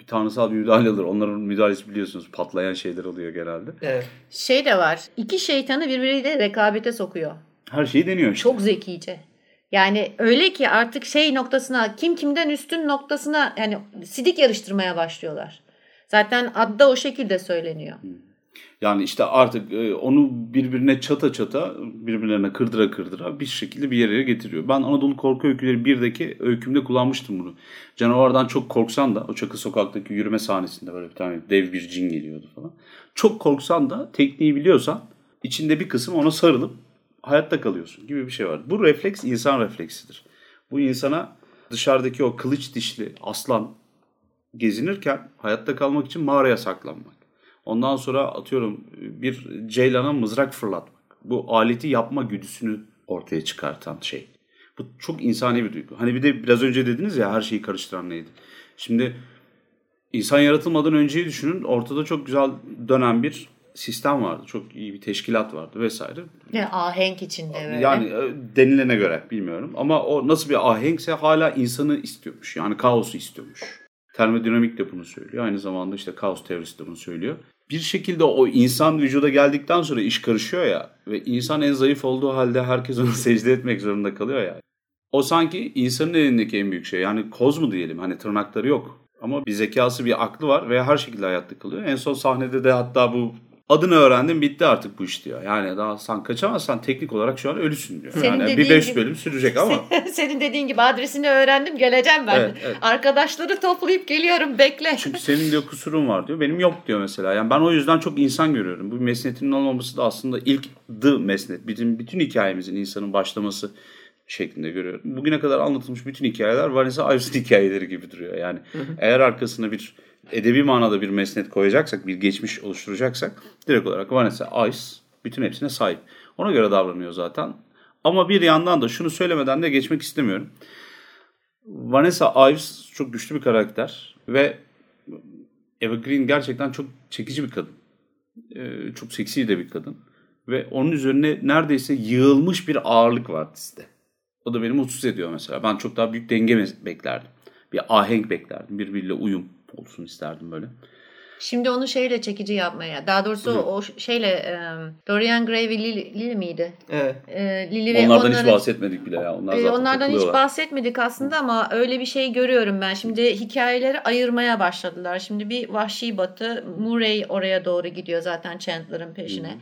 Bir tanrısal bir müdahale alır. Onların müdahalesi biliyorsunuz patlayan şeyler oluyor genelde. Evet. Şey de var. İki şeytanı birbiriyle rekabete sokuyor. Her şeyi deniyor işte. Çok zekice. Yani öyle ki artık şey noktasına kim kimden üstün noktasına yani sidik yarıştırmaya başlıyorlar. Zaten adda o şekilde söyleniyor. Yani işte artık e, onu birbirine çata çata, birbirlerine kırdıra kırdıra bir şekilde bir yere getiriyor. Ben Anadolu Korku Öyküleri 1'deki öykümde kullanmıştım bunu. Canavardan çok korksan da o Çakı Sokak'taki yürüme sahnesinde böyle bir tane dev bir cin geliyordu falan. Çok korksan da tekniği biliyorsan içinde bir kısım ona sarılıp hayatta kalıyorsun gibi bir şey var. Bu refleks insan refleksidir. Bu insana dışarıdaki o kılıç dişli aslan gezinirken hayatta kalmak için mağaraya saklanmak. Ondan sonra atıyorum bir ceylana mızrak fırlatmak. Bu aleti yapma güdüsünü ortaya çıkartan şey. Bu çok insani bir duygu. Hani bir de biraz önce dediniz ya her şeyi karıştıran neydi? Şimdi insan yaratılmadan önceyi düşünün. Ortada çok güzel dönen bir sistem vardı. Çok iyi bir teşkilat vardı vesaire. Ne ahenk içinde böyle. Yani e, denilene göre bilmiyorum. Ama o nasıl bir ahenkse hala insanı istiyormuş. Yani kaosu istiyormuş. Termodinamik de bunu söylüyor. Aynı zamanda işte kaos teorisi de bunu söylüyor. Bir şekilde o insan vücuda geldikten sonra iş karışıyor ya. Ve insan en zayıf olduğu halde herkes ona secde etmek zorunda kalıyor ya. O sanki insanın elindeki en büyük şey. Yani koz mu diyelim hani tırnakları yok. Ama bir zekası bir aklı var ve her şekilde hayatta kalıyor. En son sahnede de hatta bu Adını öğrendim bitti artık bu iş diyor. Yani daha sen kaçamazsan teknik olarak şu an ölüsün diyor. Senin yani bir 5 gibi- bölüm sürecek ama. Senin dediğin gibi adresini öğrendim geleceğim ben. Evet, evet. Arkadaşları toplayıp geliyorum bekle. Çünkü senin diyor kusurun var diyor. Benim yok diyor mesela. Yani ben o yüzden çok insan görüyorum. Bu mesnetinin olmaması da aslında ilk the mesnet. Bizim bütün hikayemizin insanın başlaması şeklinde görüyorum. Bugüne kadar anlatılmış bütün hikayeler Vanessa Ives'in hikayeleri gibi duruyor. Yani eğer arkasına bir edebi manada bir mesnet koyacaksak, bir geçmiş oluşturacaksak direkt olarak Vanessa Ives bütün hepsine sahip. Ona göre davranıyor zaten. Ama bir yandan da şunu söylemeden de geçmek istemiyorum. Vanessa Ives çok güçlü bir karakter ve Eva Green gerçekten çok çekici bir kadın. Ee, çok seksi de bir kadın. Ve onun üzerine neredeyse yığılmış bir ağırlık var dizide. O da beni mutsuz ediyor mesela. Ben çok daha büyük denge beklerdim. Bir ahenk beklerdim. Birbiriyle uyum olsun isterdim böyle. Şimdi onu şeyle çekici yapmaya. Daha doğrusu o şeyle e, Dorian Gray ve Lily, Lily miydi? Evet. E, Lily ve Onlardan hiç onların- bahsetmedik bile ya. Onlar Ee, zaten Onlardan hiç bahsetmedik aslında ama öyle bir şey görüyorum ben. Şimdi hikayeleri ayırmaya başladılar. Şimdi bir Vahşi Batı, Murray oraya doğru gidiyor zaten Chandler'ın peşine.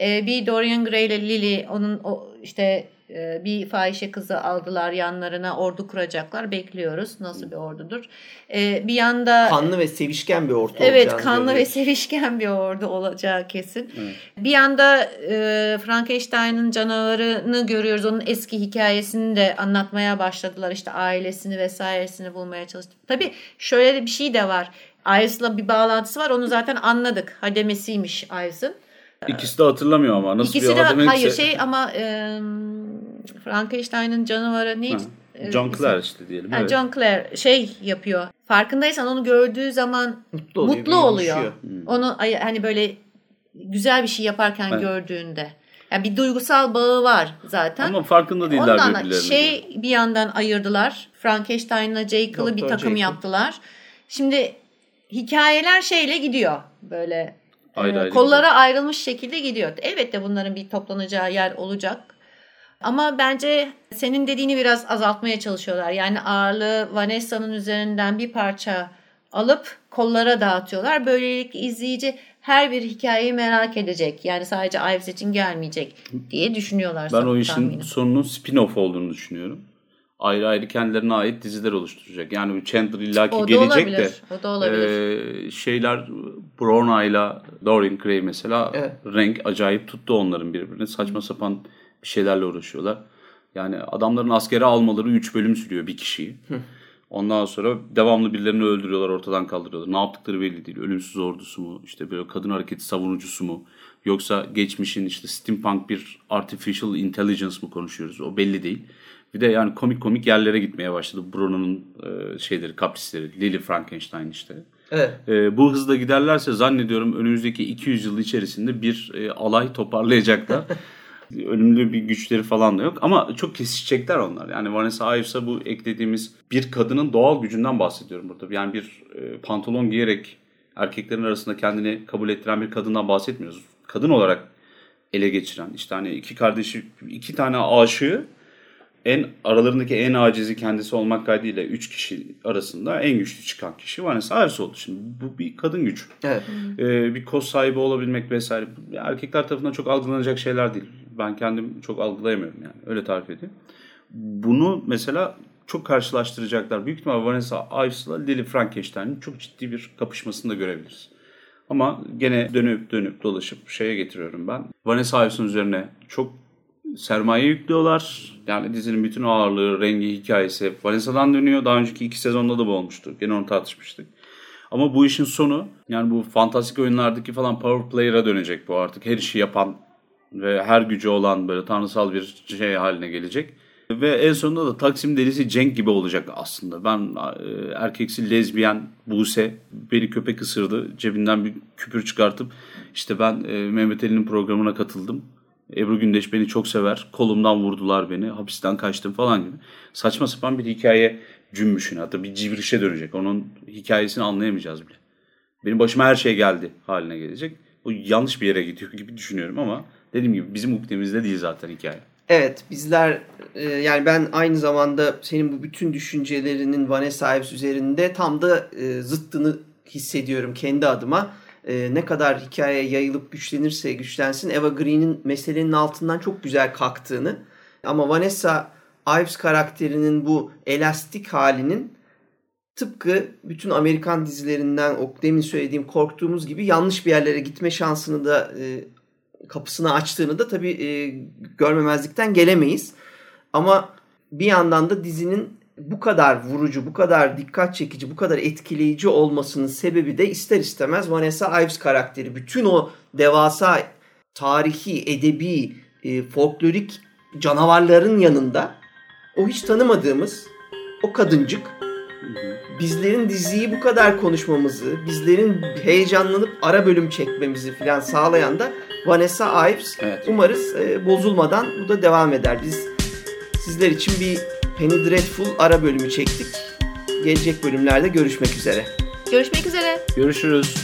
Ee, bir Dorian Gray ile Lily onun o işte bir fahişe kızı aldılar yanlarına ordu kuracaklar. Bekliyoruz nasıl bir ordudur. Ee, bir yanda Kanlı ve sevişken bir orta Evet kanlı ve görüyoruz. sevişken bir ordu olacağı kesin. Bir yanda e, Frankenstein'ın canavarını görüyoruz. Onun eski hikayesini de anlatmaya başladılar. İşte ailesini vesairesini bulmaya çalıştı. Tabii şöyle bir şey de var. Ives'la bir bağlantısı var. Onu zaten anladık. Hademesiymiş Ives'ın. İkisi de hatırlamıyor ama. Nasıl İkisi bir de adam hayır şey ama e, Frankenstein'ın canavarı neydi? E, John? Clare işte diyelim. Ha, evet. John Clare şey yapıyor. Farkındaysan onu gördüğü zaman Mutlu oluyor. mutlu oluyor. yumuşuyor. Onu hani böyle güzel bir şey yaparken Evet. gördüğünde. Yani bir duygusal bağı var zaten. Ama farkında değiller Ondan da birbirlerine. şey bir yandan ayırdılar. Frankenstein'la Jekyll'ı bir takım Jekyll. yaptılar. Şimdi hikayeler şeyle gidiyor. Böyle Ayrı e, ayrı kollara ayrılmış şekilde gidiyor. Elbette bunların bir toplanacağı yer olacak. Ama bence senin dediğini biraz azaltmaya çalışıyorlar. Yani ağırlığı Vanessa'nın üzerinden bir parça alıp kollara dağıtıyorlar. Böylelikle izleyici her bir hikayeyi merak edecek. Yani sadece Ives için gelmeyecek diye düşünüyorlar. Ben o işin tahminim. sonunun spin-off olduğunu düşünüyorum. Ayrı ayrı kendilerine ait diziler oluşturacak. Yani Chandler illaki O da gelecek olabilir. de. O da olabilir. e, şeyler Brona ile Dorian Gray mesela Evet. renk acayip tuttu onların birbirini. Saçma sapan bir şeylerle uğraşıyorlar. Yani adamların askere almaları 3 bölüm sürüyor bir kişiyi. Ondan sonra devamlı birilerini öldürüyorlar, ortadan kaldırıyorlar. Ne yaptıkları belli değil. Ölümsüz ordusu mu, işte böyle kadın hareketi savunucusu mu, yoksa geçmişin işte steampunk bir artificial intelligence mı konuşuyoruz? O belli değil. Bir de yani komik komik yerlere gitmeye başladı. Bruno'nun e, şeyleri, kaprisleri, Lily Frankenstein işte. Evet. E, bu hızla giderlerse zannediyorum önümüzdeki 200 yıl içerisinde bir e, alay toparlayacaklar. Ölümlü bir güçleri falan da yok ama çok kesişecekler onlar. Yani Vanessa Ives'a bu eklediğimiz bir kadının doğal gücünden bahsediyorum burada. Yani bir e, pantolon giyerek erkeklerin arasında kendini kabul ettiren bir kadından bahsetmiyoruz. Kadın olarak ele geçiren işte hani iki kardeşi iki tane aşığı en aralarındaki en acizi kendisi olmak kaydıyla 3 kişi arasında en güçlü çıkan kişi Vanessa Ives oldu. Şimdi bu bir kadın gücü. Evet. Ee, bir koz sahibi olabilmek vesaire. Erkekler tarafından çok algılanacak şeyler değil. Ben kendim çok algılayamıyorum yani. Öyle tarif edeyim. Bunu mesela çok karşılaştıracaklar. Büyük ihtimalle Vanessa Ives'la Lily Frankenstein'in çok ciddi bir kapışmasını da görebiliriz. Ama gene dönüp dönüp dolaşıp şeye getiriyorum ben. Vanessa Ives'ın üzerine çok sermaye yüklüyorlar. Yani dizinin bütün ağırlığı, rengi, hikayesi Vanessa'dan dönüyor. Daha önceki iki sezonda da bu olmuştu. Gene onu tartışmıştık. Ama bu işin sonu yani bu fantastik oyunlardaki falan power player'a dönecek bu artık. Her işi yapan ve her gücü olan böyle tanrısal bir şey haline gelecek. Ve en sonunda da Taksim delisi Cenk gibi olacak aslında. Ben e, erkeksi lezbiyen Buse beni köpek ısırdı. Cebinden bir küpür çıkartıp işte ben e, Mehmet Ali'nin programına katıldım. Ebru Gündeş beni çok sever. Kolumdan vurdular beni. Hapisten kaçtım falan gibi. Saçma sapan bir hikaye cümbüşüne hatta bir civrişe dönecek. Onun hikayesini anlayamayacağız bile. Benim başıma her şey geldi haline gelecek. Bu yanlış bir yere gidiyor gibi düşünüyorum ama dediğim gibi bizim ukdemizde değil zaten hikaye. Evet bizler e, yani ben aynı zamanda senin bu bütün düşüncelerinin Vanessa Ives üzerinde tam da e, zıttını hissediyorum kendi adıma. E, ne kadar hikaye yayılıp güçlenirse güçlensin Eva Green'in meselenin altından çok güzel kalktığını ama Vanessa Ives karakterinin bu elastik halinin tıpkı bütün Amerikan dizilerinden o demin söylediğim korktuğumuz gibi yanlış bir yerlere gitme şansını da e, kapısını açtığını da tabii e, görmemezlikten gelemeyiz. Ama bir yandan da dizinin bu kadar vurucu, bu kadar dikkat çekici, bu kadar etkileyici olmasının sebebi de ister istemez Vanessa Ives karakteri. Bütün o devasa tarihi, edebi, e, folklorik canavarların yanında o hiç tanımadığımız o kadıncık bizlerin diziyi bu kadar konuşmamızı, bizlerin heyecanlanıp ara bölüm çekmemizi falan sağlayan da Vanessa Ives. Evet. Umarız e, bozulmadan bu da devam eder. Biz sizler için bir Penny Dreadful ara bölümü çektik. Gelecek bölümlerde görüşmek üzere. Görüşmek üzere. Görüşürüz.